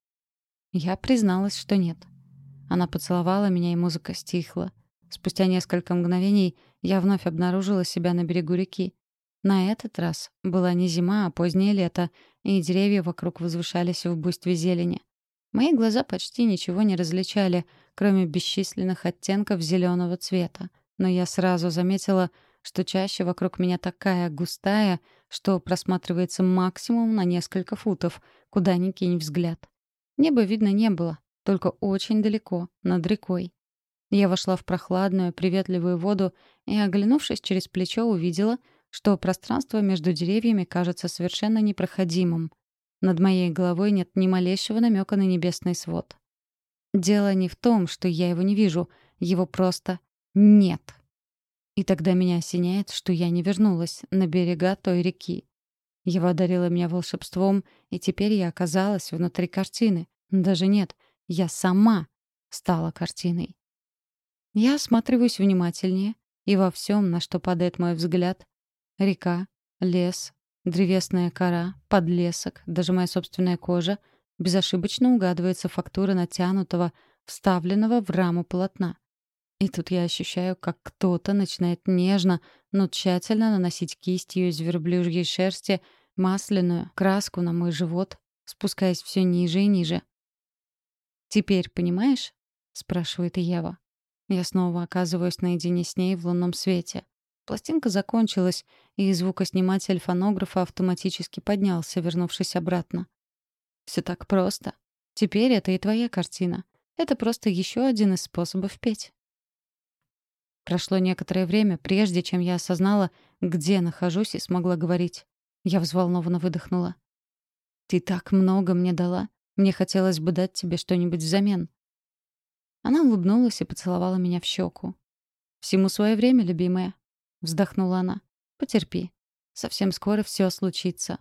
Я призналась, что нет. Она поцеловала меня, и музыка стихла. Спустя несколько мгновений я вновь обнаружила себя на берегу реки. На этот раз была не зима, а позднее лето, и деревья вокруг возвышались в буйстве зелени. Мои глаза почти ничего не различали, кроме бесчисленных оттенков зеленого цвета. Но я сразу заметила, что чаще вокруг меня такая густая, что просматривается максимум на несколько футов, куда ни кинь взгляд. Неба видно не было, только очень далеко, над рекой. Я вошла в прохладную, приветливую воду и, оглянувшись через плечо, увидела, что пространство между деревьями кажется совершенно непроходимым. Над моей головой нет ни малейшего намека на небесный свод. Дело не в том, что я его не вижу, его просто нет. И тогда меня осеняет, что я не вернулась на берега той реки. Его одарило меня волшебством, и теперь я оказалась внутри картины. Даже нет, я сама стала картиной. Я осматриваюсь внимательнее, и во всем, на что падает мой взгляд — река, лес, древесная кора, подлесок, даже моя собственная кожа — безошибочно угадывается фактура натянутого, вставленного в раму полотна. И тут я ощущаю, как кто-то начинает нежно, но тщательно наносить кистью из верблюжьей шерсти масляную краску на мой живот, спускаясь все ниже и ниже. «Теперь понимаешь?» — спрашивает Ева. Я снова оказываюсь наедине с ней в лунном свете. Пластинка закончилась, и звукосниматель фонографа автоматически поднялся, вернувшись обратно. Все так просто. Теперь это и твоя картина. Это просто еще один из способов петь. Прошло некоторое время, прежде чем я осознала, где нахожусь и смогла говорить. Я взволнованно выдохнула. «Ты так много мне дала. Мне хотелось бы дать тебе что-нибудь взамен». Она улыбнулась и поцеловала меня в щеку. «Всему свое время, любимая», — вздохнула она. «Потерпи. Совсем скоро все случится».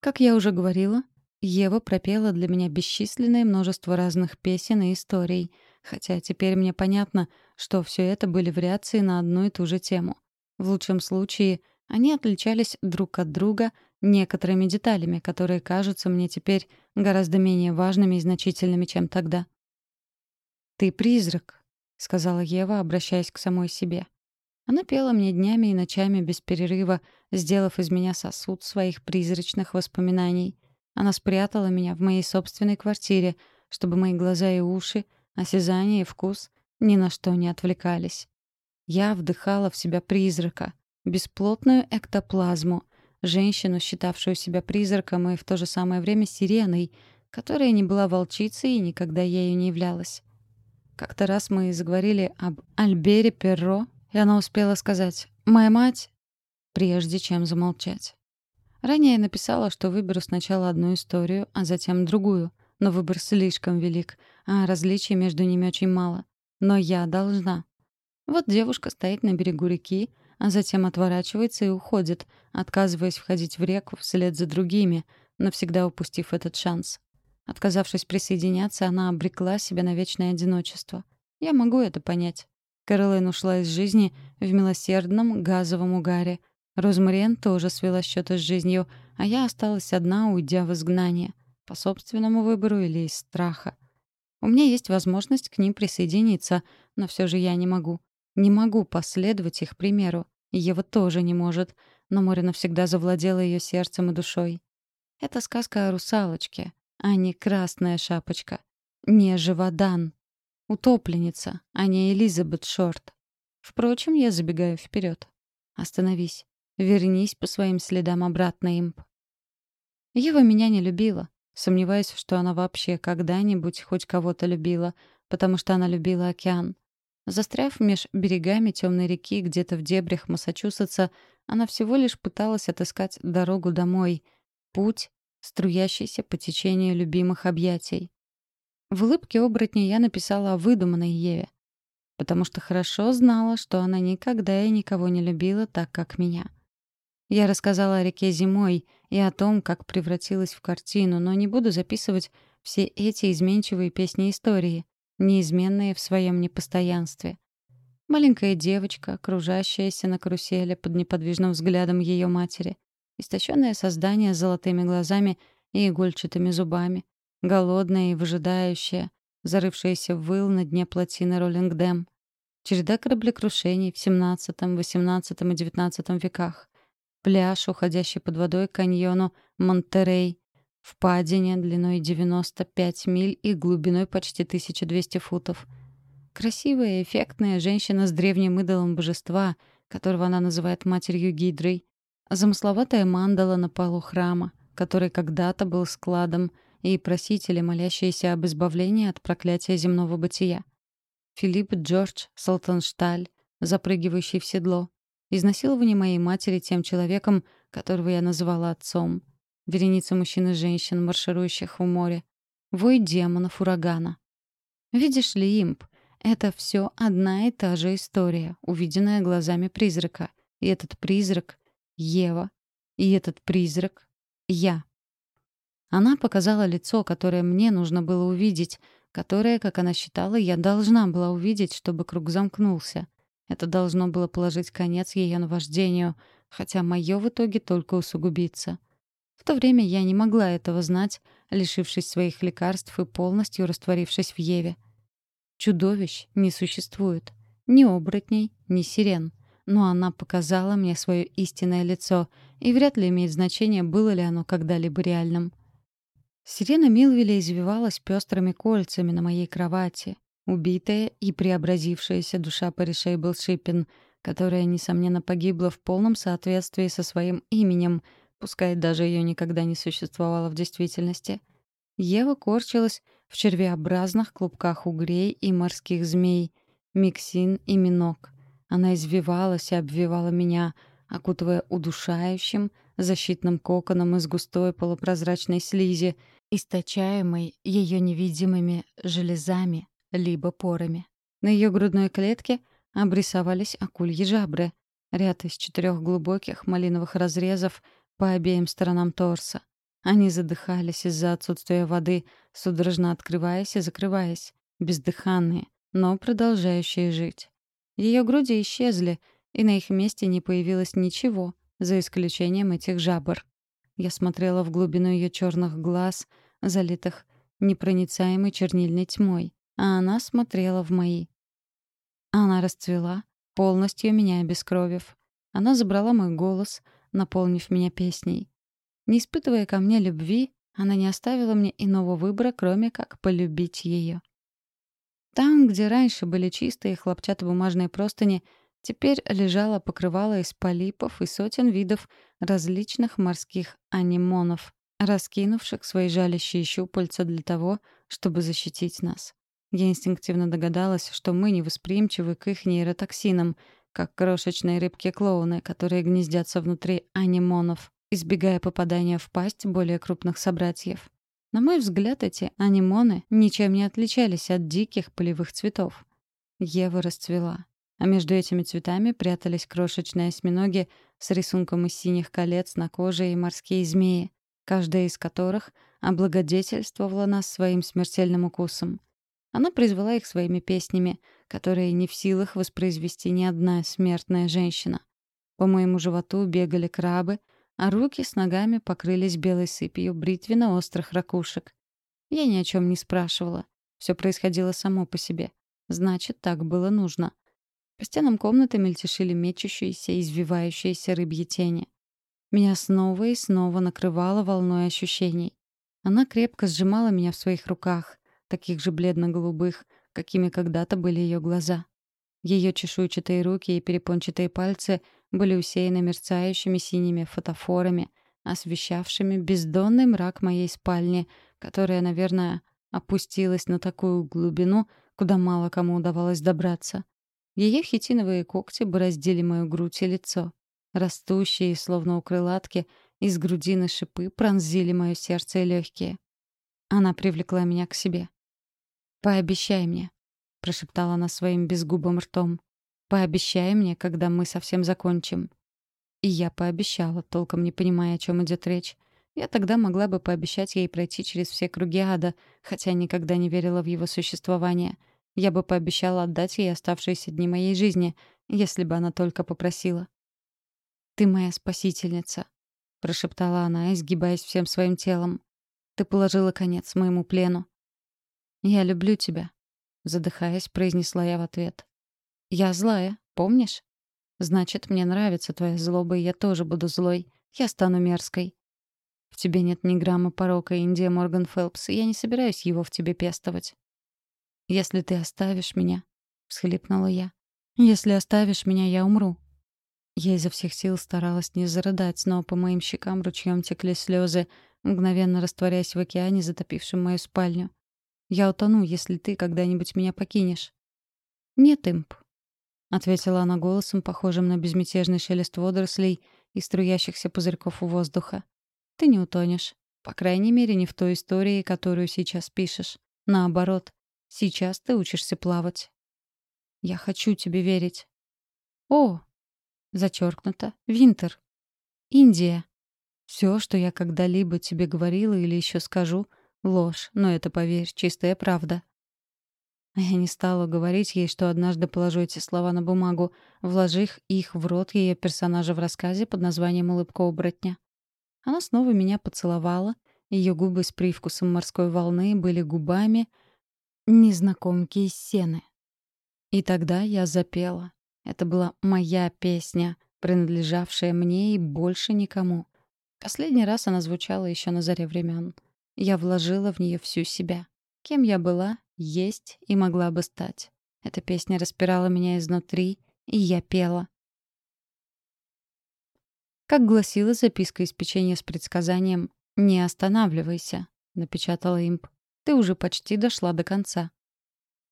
Как я уже говорила, Ева пропела для меня бесчисленное множество разных песен и историй — Хотя теперь мне понятно, что все это были вариации на одну и ту же тему. В лучшем случае они отличались друг от друга некоторыми деталями, которые кажутся мне теперь гораздо менее важными и значительными, чем тогда. «Ты призрак», — сказала Ева, обращаясь к самой себе. Она пела мне днями и ночами без перерыва, сделав из меня сосуд своих призрачных воспоминаний. Она спрятала меня в моей собственной квартире, чтобы мои глаза и уши осязание и вкус ни на что не отвлекались. Я вдыхала в себя призрака, бесплотную эктоплазму, женщину, считавшую себя призраком и в то же самое время сиреной, которая не была волчицей и никогда ею не являлась. Как-то раз мы заговорили об Альбере Перро, и она успела сказать «Моя мать», прежде чем замолчать. Ранее я написала, что выберу сначала одну историю, а затем другую — но выбор слишком велик, а различий между ними очень мало. Но я должна. Вот девушка стоит на берегу реки, а затем отворачивается и уходит, отказываясь входить в реку вслед за другими, навсегда упустив этот шанс. Отказавшись присоединяться, она обрекла себя на вечное одиночество. Я могу это понять. Кэролайн ушла из жизни в милосердном газовом угаре. Розмариен тоже свела счеты с жизнью, а я осталась одна, уйдя в изгнание — по собственному выбору или из страха. У меня есть возможность к ним присоединиться, но все же я не могу. Не могу последовать их примеру. Ева тоже не может, но море навсегда завладело ее сердцем и душой. Это сказка о русалочке, а не красная шапочка. Не Живодан. Утопленница, а не Элизабет Шорт. Впрочем, я забегаю вперед. Остановись. Вернись по своим следам обратно, имп. Ева меня не любила. Сомневаюсь, что она вообще когда-нибудь хоть кого-то любила, потому что она любила океан. Застряв меж берегами темной реки где-то в дебрях Массачусетса, она всего лишь пыталась отыскать дорогу домой, путь, струящийся по течению любимых объятий. В улыбке оборотня я написала о выдуманной Еве, потому что хорошо знала, что она никогда и никого не любила так, как меня. Я рассказала о реке зимой и о том, как превратилась в картину, но не буду записывать все эти изменчивые песни истории, неизменные в своем непостоянстве. Маленькая девочка, кружащаяся на карусели под неподвижным взглядом ее матери, истощенное создание с золотыми глазами и игольчатыми зубами, голодное и выжидающее, зарывшееся в выл на дне плотины Роллингдэм, череда кораблекрушений в XVII, XVIII и XIX веках, пляж, уходящий под водой к каньону Монтерей, впадине длиной 95 миль и глубиной почти 1200 футов. Красивая, эффектная женщина с древним идолом божества, которого она называет матерью Гидрой. Замысловатая мандала на полу храма, который когда-то был складом, и просители, молящиеся об избавлении от проклятия земного бытия. Филипп Джордж Салтаншталь, запрыгивающий в седло. Изнасилование моей матери тем человеком, которого я называла отцом. Вереница мужчин и женщин, марширующих в море. Вой демонов урагана. Видишь ли, имп, это все одна и та же история, увиденная глазами призрака. И этот призрак — Ева. И этот призрак — я. Она показала лицо, которое мне нужно было увидеть, которое, как она считала, я должна была увидеть, чтобы круг замкнулся. Это должно было положить конец ее наваждению, хотя мое в итоге только усугубится. В то время я не могла этого знать, лишившись своих лекарств и полностью растворившись в Еве. Чудовищ не существует. Ни оборотней, ни сирен. Но она показала мне свое истинное лицо, и вряд ли имеет значение, было ли оно когда-либо реальным. Сирена Милвеля извивалась пестрыми кольцами на моей кровати. Убитая и преобразившаяся душа Паришей Шипин, которая, несомненно, погибла в полном соответствии со своим именем, пускай даже ее никогда не существовало в действительности. Ева корчилась в червеобразных клубках угрей и морских змей, миксин и минок. Она извивалась и обвивала меня, окутывая удушающим, защитным коконом из густой полупрозрачной слизи, источаемой ее невидимыми железами, либо порами. На ее грудной клетке обрисовались акульи жабры, ряд из четырех глубоких малиновых разрезов по обеим сторонам торса. Они задыхались из-за отсутствия воды, судорожно открываясь и закрываясь, бездыханные, но продолжающие жить. Ее груди исчезли, и на их месте не появилось ничего, за исключением этих жабр. Я смотрела в глубину ее черных глаз, залитых непроницаемой чернильной тьмой, а она смотрела в мои. Она расцвела, полностью меня обескровив. Она забрала мой голос, наполнив меня песней. Не испытывая ко мне любви, она не оставила мне иного выбора, кроме как полюбить ее. Там, где раньше были чистые хлопчатобумажные простыни, теперь лежало покрывало из полипов и сотен видов различных морских анимонов, раскинувших свои жалящие щупальца для того, чтобы защитить нас. Я инстинктивно догадалась, что мы невосприимчивы к их нейротоксинам, как крошечные рыбки-клоуны, которые гнездятся внутри анимонов, избегая попадания в пасть более крупных собратьев. На мой взгляд, эти анимоны ничем не отличались от диких полевых цветов. Ева расцвела. А между этими цветами прятались крошечные осьминоги с рисунком из синих колец на коже и морские змеи, каждая из которых облагодетельствовала нас своим смертельным укусом. Она призвала их своими песнями, которые не в силах воспроизвести ни одна смертная женщина. По моему животу бегали крабы, а руки с ногами покрылись белой сыпью бритвенно-острых ракушек. Я ни о чем не спрашивала. Все происходило само по себе. Значит, так было нужно. По стенам комнаты мельтешили мечущиеся, извивающиеся рыбьи тени. Меня снова и снова накрывало волной ощущений. Она крепко сжимала меня в своих руках, таких же бледно-голубых, какими когда-то были ее глаза. Ее чешуйчатые руки и перепончатые пальцы были усеяны мерцающими синими фотофорами, освещавшими бездонный мрак моей спальни, которая, наверное, опустилась на такую глубину, куда мало кому удавалось добраться. Ее хитиновые когти бороздили мою грудь и лицо. Растущие, словно у крылатки, из грудины шипы пронзили мое сердце и легкие. Она привлекла меня к себе. «Пообещай мне», — прошептала она своим безгубым ртом. «Пообещай мне, когда мы совсем закончим». И я пообещала, толком не понимая, о чем идет речь. Я тогда могла бы пообещать ей пройти через все круги ада, хотя никогда не верила в его существование. Я бы пообещала отдать ей оставшиеся дни моей жизни, если бы она только попросила. «Ты моя спасительница», — прошептала она, изгибаясь всем своим телом. «Ты положила конец моему плену. «Я люблю тебя», — задыхаясь, произнесла я в ответ. «Я злая, помнишь? Значит, мне нравится твоя злоба, и я тоже буду злой. Я стану мерзкой. В тебе нет ни грамма порока, Индия Морган Фелпс, и я не собираюсь его в тебе пестовать. Если ты оставишь меня, всхлипнула я. «Если оставишь меня, я умру». Я изо всех сил старалась не зарыдать, но по моим щекам ручьем текли слезы, мгновенно растворяясь в океане, затопившем мою спальню. «Я утону, если ты когда-нибудь меня покинешь». «Нет, имп», — ответила она голосом, похожим на безмятежный шелест водорослей и струящихся пузырьков у воздуха. «Ты не утонешь. По крайней мере, не в той истории, которую сейчас пишешь. Наоборот, сейчас ты учишься плавать. Я хочу тебе верить. О, зачеркнуто, Винтер. Индия. Все, что я когда-либо тебе говорила или еще скажу, ложь, но это, поверь, чистая правда. Я не стала говорить ей, что однажды положу эти слова на бумагу, вложив их в рот ее персонажа в рассказе под названием «Улыбка оборотня». Она снова меня поцеловала, ее губы с привкусом морской волны были губами незнакомки из сены. И тогда я запела. Это была моя песня, принадлежавшая мне и больше никому. Последний раз она звучала еще на заре времен. Я вложила в нее всю себя. Кем я была, есть и могла бы стать. Эта песня распирала меня изнутри, и я пела. Как гласила записка из печенья с предсказанием «Не останавливайся», — напечатала имп. «Ты уже почти дошла до конца».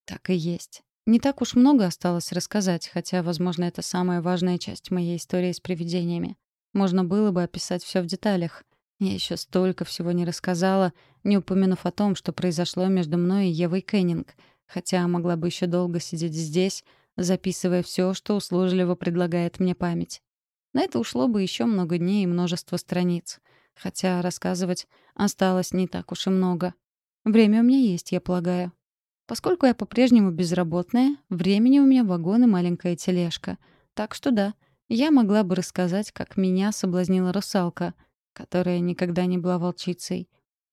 Так и есть. Не так уж много осталось рассказать, хотя, возможно, это самая важная часть моей истории с привидениями. Можно было бы описать все в деталях. Я еще столько всего не рассказала, не упомянув о том, что произошло между мной и Евой Кеннинг, хотя могла бы еще долго сидеть здесь, записывая все, что услужливо предлагает мне память. На это ушло бы еще много дней и множество страниц. Хотя рассказывать осталось не так уж и много. Время у меня есть, я полагаю. Поскольку я по-прежнему безработная, времени у меня вагон и маленькая тележка. Так что да, я могла бы рассказать, как меня соблазнила русалка, которая никогда не была волчицей.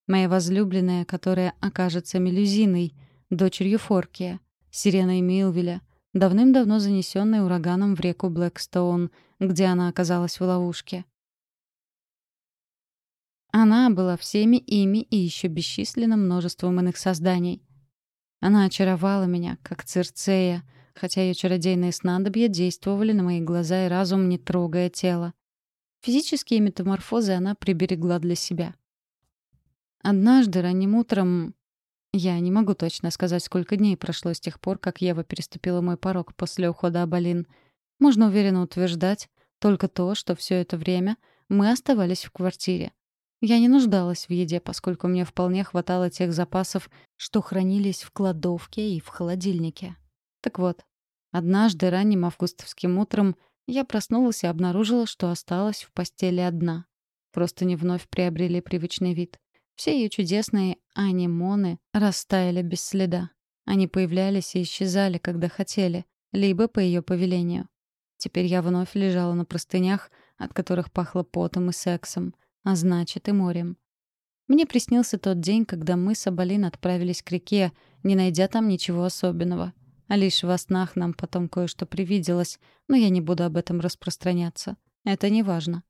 Моя возлюбленная, которая окажется мелюзиной, дочерью Форкия, сиреной Милвеля, давным-давно занесенной ураганом в реку Блэкстоун, где она оказалась в ловушке. Она была всеми ими и еще бесчисленным множеством иных созданий — она очаровала меня, как Цирцея, хотя ее чародейные снадобья действовали на мои глаза и разум, не трогая тело. Физические метаморфозы она приберегла для себя. Однажды ранним утром... Я не могу точно сказать, сколько дней прошло с тех пор, как Ева переступила мой порог после ухода Абалин. Можно уверенно утверждать только то, что все это время мы оставались в квартире. Я не нуждалась в еде, поскольку мне вполне хватало тех запасов, что хранились в кладовке и в холодильнике. Так вот, однажды ранним августовским утром я проснулась и обнаружила, что осталась в постели одна. Просто не вновь приобрели привычный вид. Все ее чудесные анимоны растаяли без следа. Они появлялись и исчезали, когда хотели, либо по ее повелению. Теперь я вновь лежала на простынях, от которых пахло потом и сексом — а значит и морем. Мне приснился тот день, когда мы с Абалин отправились к реке, не найдя там ничего особенного. А лишь во снах нам потом кое-что привиделось, но я не буду об этом распространяться. Это не важно.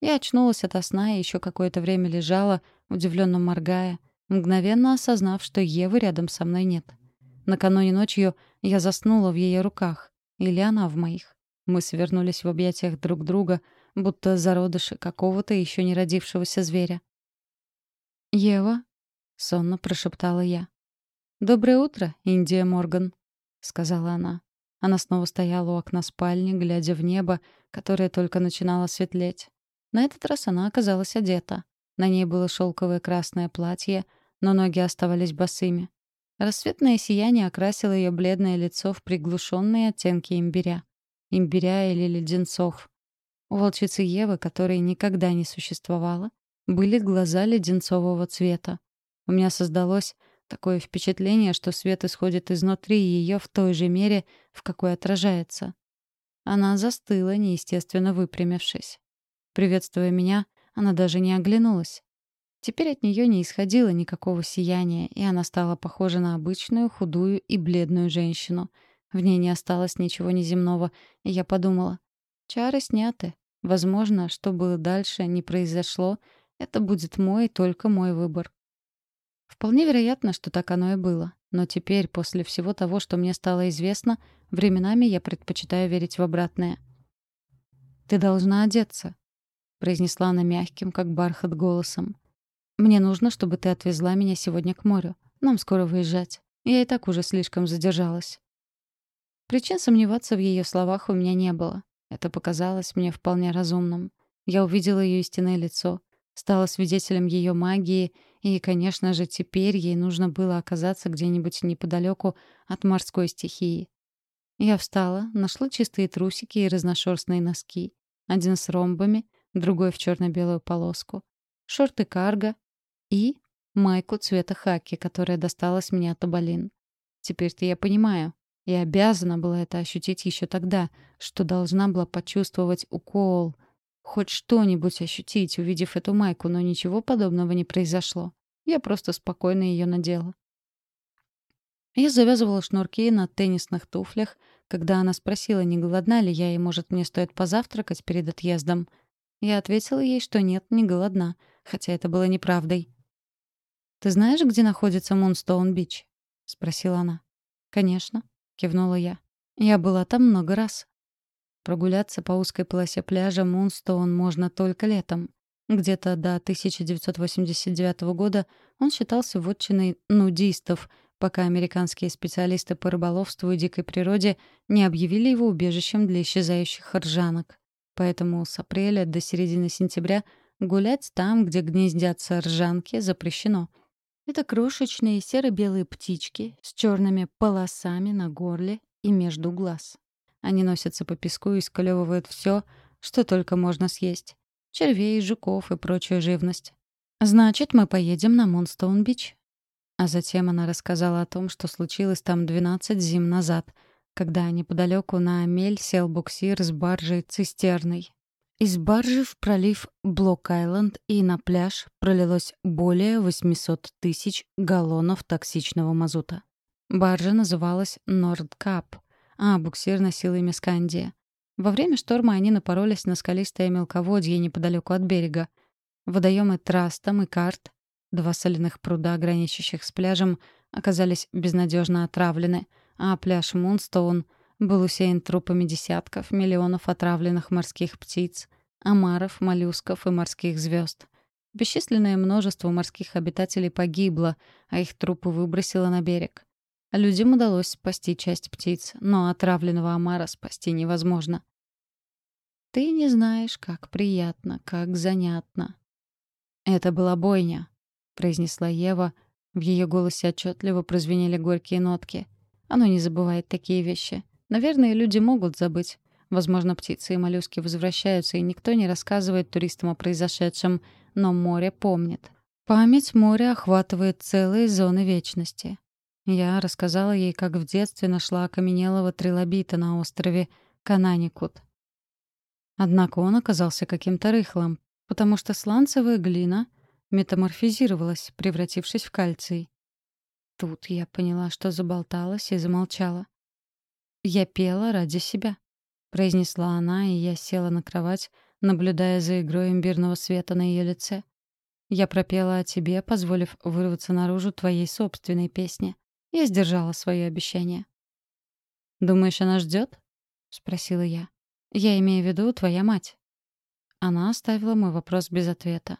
Я очнулась ото сна и еще какое-то время лежала, удивленно моргая, мгновенно осознав, что Евы рядом со мной нет. Накануне ночью я заснула в ее руках, или она в моих. Мы свернулись в объятиях друг друга, будто зародыши какого-то еще не родившегося зверя. «Ева?» — сонно прошептала я. «Доброе утро, Индия Морган», — сказала она. Она снова стояла у окна спальни, глядя в небо, которое только начинало светлеть. На этот раз она оказалась одета. На ней было шелковое красное платье, но ноги оставались босыми. Рассветное сияние окрасило ее бледное лицо в приглушенные оттенки имбиря. Имбиря или леденцов. У волчицы Евы, которой никогда не существовало, были глаза леденцового цвета. У меня создалось такое впечатление, что свет исходит изнутри ее в той же мере, в какой отражается. Она застыла, неестественно выпрямившись. Приветствуя меня, она даже не оглянулась. Теперь от нее не исходило никакого сияния, и она стала похожа на обычную, худую и бледную женщину. В ней не осталось ничего неземного, и я подумала, чары сняты, Возможно, что бы дальше не произошло, это будет мой, только мой выбор. Вполне вероятно, что так оно и было. Но теперь, после всего того, что мне стало известно, временами я предпочитаю верить в обратное. «Ты должна одеться», — произнесла она мягким, как бархат, голосом. «Мне нужно, чтобы ты отвезла меня сегодня к морю. Нам скоро выезжать. Я и так уже слишком задержалась». Причин сомневаться в ее словах у меня не было. Это показалось мне вполне разумным. Я увидела ее истинное лицо, стала свидетелем ее магии, и, конечно же, теперь ей нужно было оказаться где-нибудь неподалеку от морской стихии. Я встала, нашла чистые трусики и разношерстные носки. Один с ромбами, другой в черно-белую полоску. Шорты карго и майку цвета хаки, которая досталась мне от Абалин. Теперь-то я понимаю, и обязана была это ощутить еще тогда, что должна была почувствовать укол. Хоть что-нибудь ощутить, увидев эту майку, но ничего подобного не произошло. Я просто спокойно ее надела. Я завязывала шнурки на теннисных туфлях, когда она спросила, не голодна ли я и, может, мне стоит позавтракать перед отъездом. Я ответила ей, что нет, не голодна, хотя это было неправдой. «Ты знаешь, где находится Мунстоун-Бич?» — спросила она. «Конечно», кивнула я. Я была там много раз. Прогуляться по узкой полосе пляжа Мунстоун можно только летом. Где-то до 1989 года он считался вотчиной нудистов, пока американские специалисты по рыболовству и дикой природе не объявили его убежищем для исчезающих ржанок. Поэтому с апреля до середины сентября гулять там, где гнездятся ржанки, запрещено — это крошечные серо-белые птички с черными полосами на горле и между глаз. Они носятся по песку и склевывают все, что только можно съесть. Червей, жуков и прочую живность. «Значит, мы поедем на Мунстоун-Бич». А затем она рассказала о том, что случилось там 12 зим назад, когда неподалеку на мель сел буксир с баржей-цистерной. Из баржи в пролив Блок-Айленд и на пляж пролилось более 800 тысяч галлонов токсичного мазута. Баржа называлась «Нордкап», а буксир носил имя «Скандия». Во время шторма они напоролись на скалистое мелководье неподалеку от берега. Водоемы Трастом и Карт, два соляных пруда, граничащих с пляжем, оказались безнадежно отравлены, а пляж Мунстоун — был усеян трупами десятков миллионов отравленных морских птиц, омаров, моллюсков и морских звезд. Бесчисленное множество морских обитателей погибло, а их трупы выбросило на берег. Людям удалось спасти часть птиц, но отравленного омара спасти невозможно. «Ты не знаешь, как приятно, как занятно». «Это была бойня», — произнесла Ева. В ее голосе отчетливо прозвенели горькие нотки. «Оно не забывает такие вещи. Наверное, люди могут забыть. Возможно, птицы и моллюски возвращаются, и никто не рассказывает туристам о произошедшем, но море помнит. Память моря охватывает целые зоны вечности. Я рассказала ей, как в детстве нашла окаменелого трилобита на острове Кананикут. Однако он оказался каким-то рыхлым, потому что сланцевая глина метаморфизировалась, превратившись в кальций. Тут я поняла, что заболталась и замолчала. «Я пела ради себя», — произнесла она, и я села на кровать, наблюдая за игрой имбирного света на ее лице. «Я пропела о тебе, позволив вырваться наружу твоей собственной песни. Я сдержала свое обещание». «Думаешь, она ждет? спросила я. «Я имею в виду твоя мать». Она оставила мой вопрос без ответа.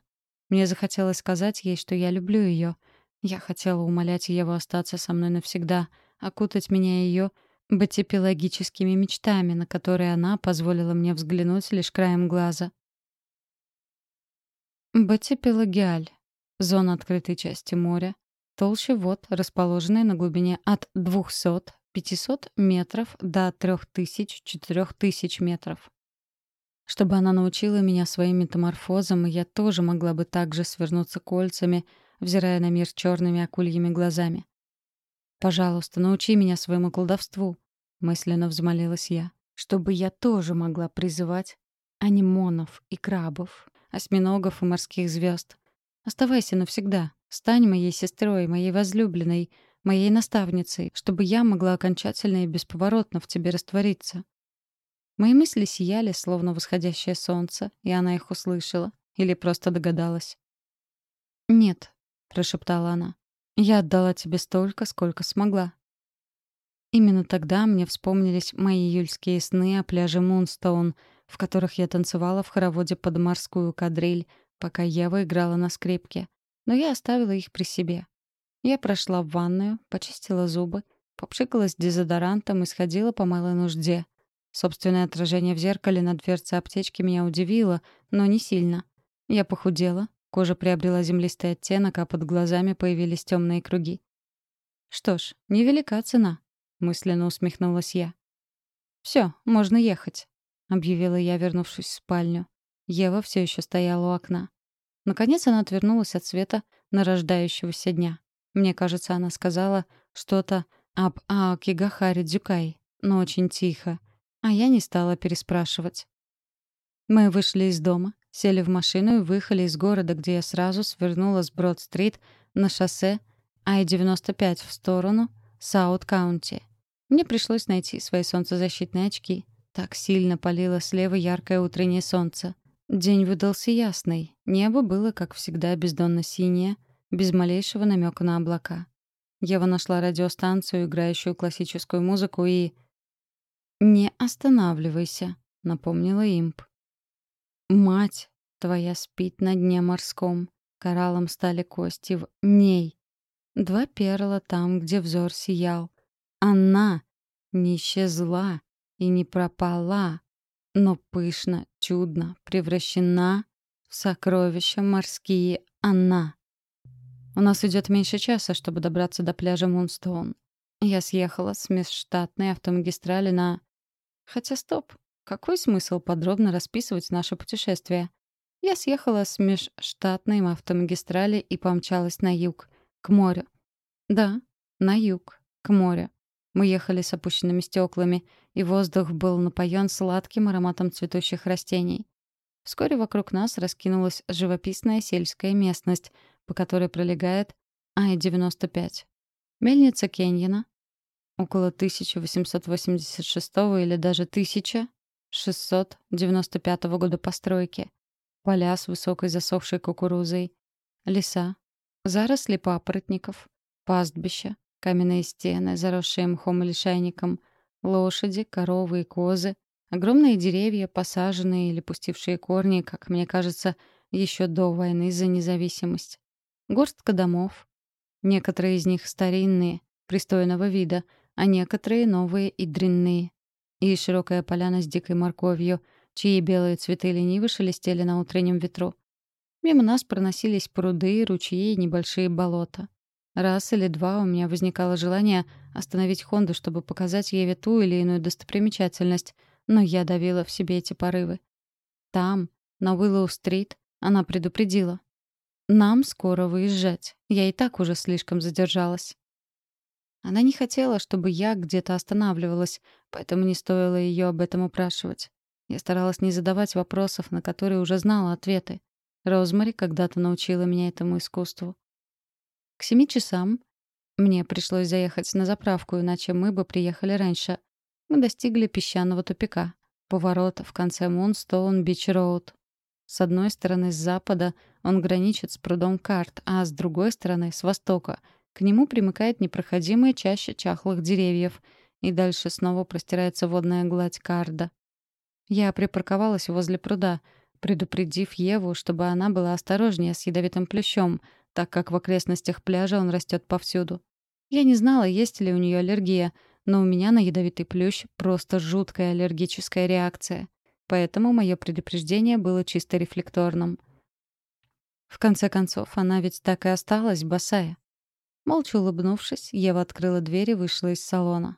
Мне захотелось сказать ей, что я люблю ее. Я хотела умолять Еву остаться со мной навсегда, окутать меня ее батипелагическими мечтами, на которые она позволила мне взглянуть лишь краем глаза. Батипелагиаль — зона открытой части моря, толще вод, расположенная на глубине от 200-500 метров до 3000-4000 метров. Чтобы она научила меня своим метаморфозам, я тоже могла бы так же свернуться кольцами, взирая на мир черными акульями глазами. «Пожалуйста, научи меня своему колдовству», — мысленно взмолилась я, «чтобы я тоже могла призывать анимонов и крабов, осьминогов и морских звезд. Оставайся навсегда, стань моей сестрой, моей возлюбленной, моей наставницей, чтобы я могла окончательно и бесповоротно в тебе раствориться». Мои мысли сияли, словно восходящее солнце, и она их услышала или просто догадалась. «Нет», — прошептала она, Я отдала тебе столько, сколько смогла». Именно тогда мне вспомнились мои июльские сны о пляже Мунстоун, в которых я танцевала в хороводе под морскую кадриль, пока Ева играла на скрипке. Но я оставила их при себе. Я прошла в ванную, почистила зубы, попшикалась дезодорантом и сходила по малой нужде. Собственное отражение в зеркале на дверце аптечки меня удивило, но не сильно. Я похудела, кожа приобрела землистый оттенок, а под глазами появились темные круги. «Что ж, невелика цена», — мысленно усмехнулась я. «Все, можно ехать», — объявила я, вернувшись в спальню. Ева все еще стояла у окна. Наконец она отвернулась от света нарождающегося дня. Мне кажется, она сказала что-то об Аокигахаре Дзюкай, но очень тихо. А я не стала переспрашивать. Мы вышли из дома, сели в машину и выехали из города, где я сразу свернула с Брод-стрит на шоссе I-95 в сторону Саут-Каунти. Мне пришлось найти свои солнцезащитные очки. Так сильно палило слева яркое утреннее солнце. День выдался ясный. Небо было, как всегда, бездонно синее, без малейшего намека на облака. Ева нашла радиостанцию, играющую классическую музыку, и... «Не останавливайся», — напомнила имп. «Мать твоя спит на дне морском, кораллом стали кости в ней. Два перла там, где взор сиял. Она не исчезла и не пропала, но пышно, чудно превращена в сокровища морские она. У нас идет меньше часа, чтобы добраться до пляжа Мунстоун. Я съехала с межштатной автомагистрали на Хотя стоп, какой смысл подробно расписывать наше путешествие? Я съехала с межштатной автомагистрали и помчалась на юг, к морю. Да, на юг, к морю. Мы ехали с опущенными стеклами, и воздух был напоен сладким ароматом цветущих растений. Вскоре вокруг нас раскинулась живописная сельская местность, по которой пролегает Ай-95. Мельница Кеньена, около 1886 или даже 1695 года постройки, поля с высокой засохшей кукурузой, леса, заросли папоротников, пастбища, каменные стены, заросшие мхом и лишайником, лошади, коровы и козы, огромные деревья, посаженные или пустившие корни, как мне кажется, еще до войны за независимость. Горстка домов. Некоторые из них старинные, пристойного вида — а некоторые новые и дрянные. И широкая поляна с дикой морковью, чьи белые цветы лениво шелестели на утреннем ветру. Мимо нас проносились пруды, ручьи и небольшие болота. Раз или два у меня возникало желание остановить Хонду, чтобы показать ей ту или иную достопримечательность, но я давила в себе эти порывы. Там, на Уиллоу-стрит, она предупредила. «Нам скоро выезжать. Я и так уже слишком задержалась». Она не хотела, чтобы я где-то останавливалась, поэтому не стоило ее об этом упрашивать. Я старалась не задавать вопросов, на которые уже знала ответы. Розмари когда-то научила меня этому искусству. К семи часам мне пришлось заехать на заправку, иначе мы бы приехали раньше. Мы достигли песчаного тупика. Поворот в конце Мунстоун-Бич-Роуд. С одной стороны, с запада он граничит с прудом Кард, а с другой стороны, с востока — к нему примыкает непроходимая чаща чахлых деревьев, и дальше снова простирается водная гладь Карда. Я припарковалась возле пруда, предупредив Еву, чтобы она была осторожнее с ядовитым плющом, так как в окрестностях пляжа он растет повсюду. Я не знала, есть ли у нее аллергия, но у меня на ядовитый плющ просто жуткая аллергическая реакция. Поэтому мое предупреждение было чисто рефлекторным. В конце концов, она ведь так и осталась босая. Молча улыбнувшись, Ева открыла дверь и вышла из салона.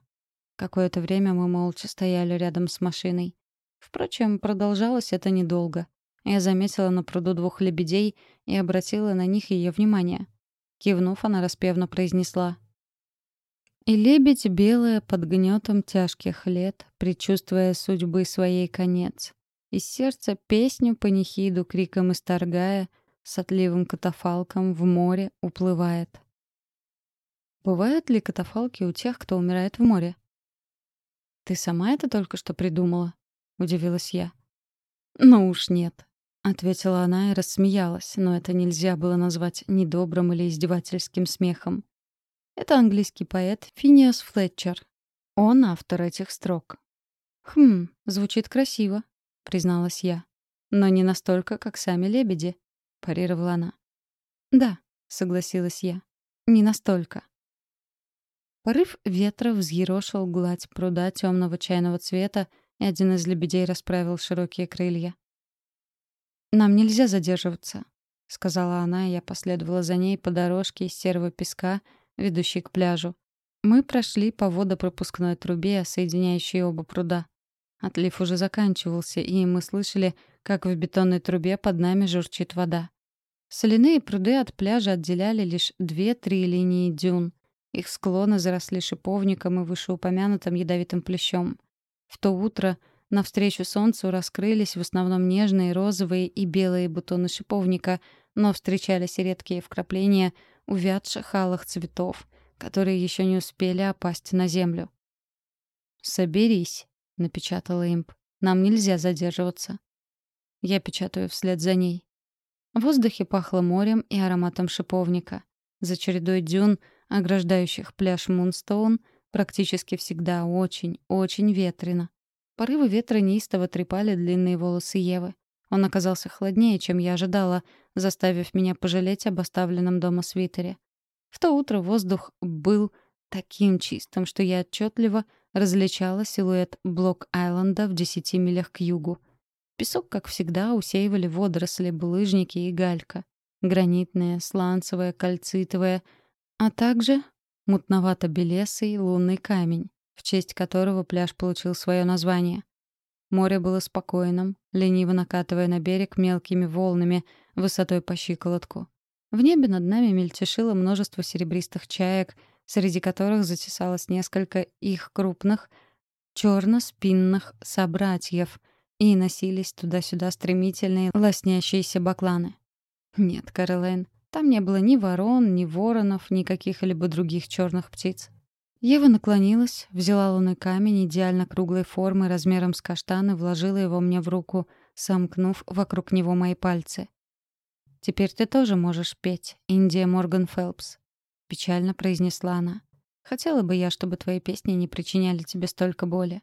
Какое-то время мы молча стояли рядом с машиной. Впрочем, продолжалось это недолго. Я заметила на пруду двух лебедей и обратила на них ее внимание. Кивнув, она распевно произнесла. «И лебедь белая под гнетом тяжких лет, предчувствуя судьбы своей конец. Из сердца песню панихиду криком исторгая, с отливым катафалком в море уплывает». Бывают ли катафалки у тех, кто умирает в море? «Ты сама это только что придумала?» — удивилась я. «Ну уж нет», — ответила она и рассмеялась, но это нельзя было назвать недобрым или издевательским смехом. Это английский поэт Финиас Флетчер. Он автор этих строк. «Хм, звучит красиво», — призналась я. «Но не настолько, как сами лебеди», — парировала она. «Да», — согласилась я. «Не настолько». Порыв ветра взъерошил гладь пруда темного чайного цвета, и один из лебедей расправил широкие крылья. «Нам нельзя задерживаться», — сказала она, и я последовала за ней по дорожке из серого песка, ведущей к пляжу. Мы прошли по водопропускной трубе, соединяющей оба пруда. Отлив уже заканчивался, и мы слышали, как в бетонной трубе под нами журчит вода. Соляные пруды от пляжа отделяли лишь две-три линии дюн. Их склоны заросли шиповником и вышеупомянутым ядовитым плющом. В то утро навстречу солнцу раскрылись в основном нежные розовые и белые бутоны шиповника, но встречались редкие вкрапления увядших алых цветов, которые еще не успели опасть на землю. «Соберись», — напечатала имп. «Нам нельзя задерживаться». Я печатаю вслед за ней. В воздухе пахло морем и ароматом шиповника. За чередой дюн, ограждающих пляж Мунстоун, практически всегда очень, очень ветрено. Порывы ветра неистово трепали длинные волосы Евы. Он оказался холоднее, чем я ожидала, заставив меня пожалеть об оставленном дома свитере. В то утро воздух был таким чистым, что я отчетливо различала силуэт Блок-Айленда в десяти милях к югу. Песок, как всегда, усеивали водоросли, булыжники и галька. Гранитная, сланцевая, кальцитовая, а также мутновато-белесый лунный камень, в честь которого пляж получил свое название. Море было спокойным, лениво накатывая на берег мелкими волнами высотой по щиколотку. В небе над нами мельтешило множество серебристых чаек, среди которых затесалось несколько их крупных черно-спинных собратьев, и носились туда-сюда стремительные лоснящиеся бакланы. Нет, Кэролайн, там не было ни ворон, ни воронов, ни каких-либо других черных птиц. Ева наклонилась, взяла лунный камень идеально круглой формы размером с каштан и вложила его мне в руку, сомкнув вокруг него мои пальцы. «Теперь ты тоже можешь петь, Индия Морган Фелпс», — печально произнесла она. «Хотела бы я, чтобы твои песни не причиняли тебе столько боли».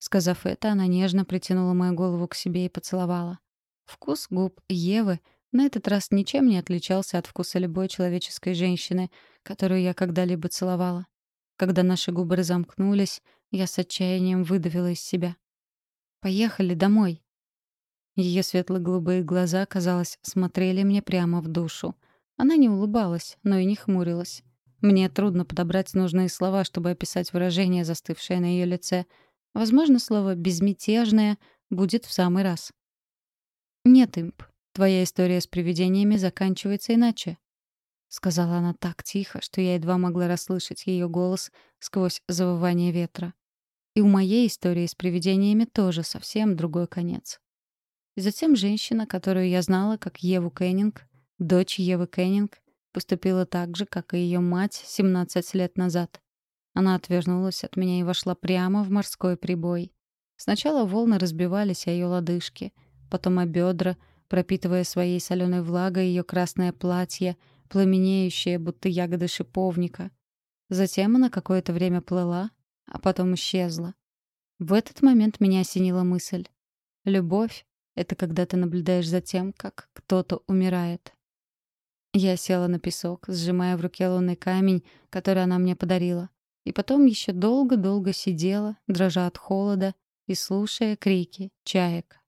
Сказав это, она нежно притянула мою голову к себе и поцеловала. Вкус губ Евы на этот раз ничем не отличался от вкуса любой человеческой женщины, которую я когда-либо целовала. Когда наши губы разомкнулись, я с отчаянием выдавила из себя. «Поехали домой», ее светло-голубые глаза, казалось, смотрели мне прямо в душу. Она не улыбалась, но и не хмурилась. Мне трудно подобрать нужные слова, чтобы описать выражение, застывшее на ее лице. Возможно, слово «безмятежное» будет в самый раз. «Нет, Имп, твоя история с привидениями заканчивается иначе», — сказала она так тихо, что я едва могла расслышать ее голос сквозь завывание ветра. И у моей истории с привидениями тоже совсем другой конец. И затем женщина, которую я знала как Еву Кеннинг, дочь Евы Кеннинг, поступила так же, как и ее мать 17 лет назад. Она отвернулась от меня и вошла прямо в морской прибой. Сначала волны разбивались о ее лодыжки, потом о бедра, пропитывая своей соленой влагой ее красное платье, пламенеющее, будто ягоды шиповника. Затем она какое-то время плыла, а потом исчезла. В этот момент меня осенила мысль. Любовь это когда ты наблюдаешь за тем, как кто-то умирает. Я села на песок, сжимая в руке лунный камень, который она мне подарила. И потом еще долго-долго сидела, дрожа от холода и слушая крики чаек.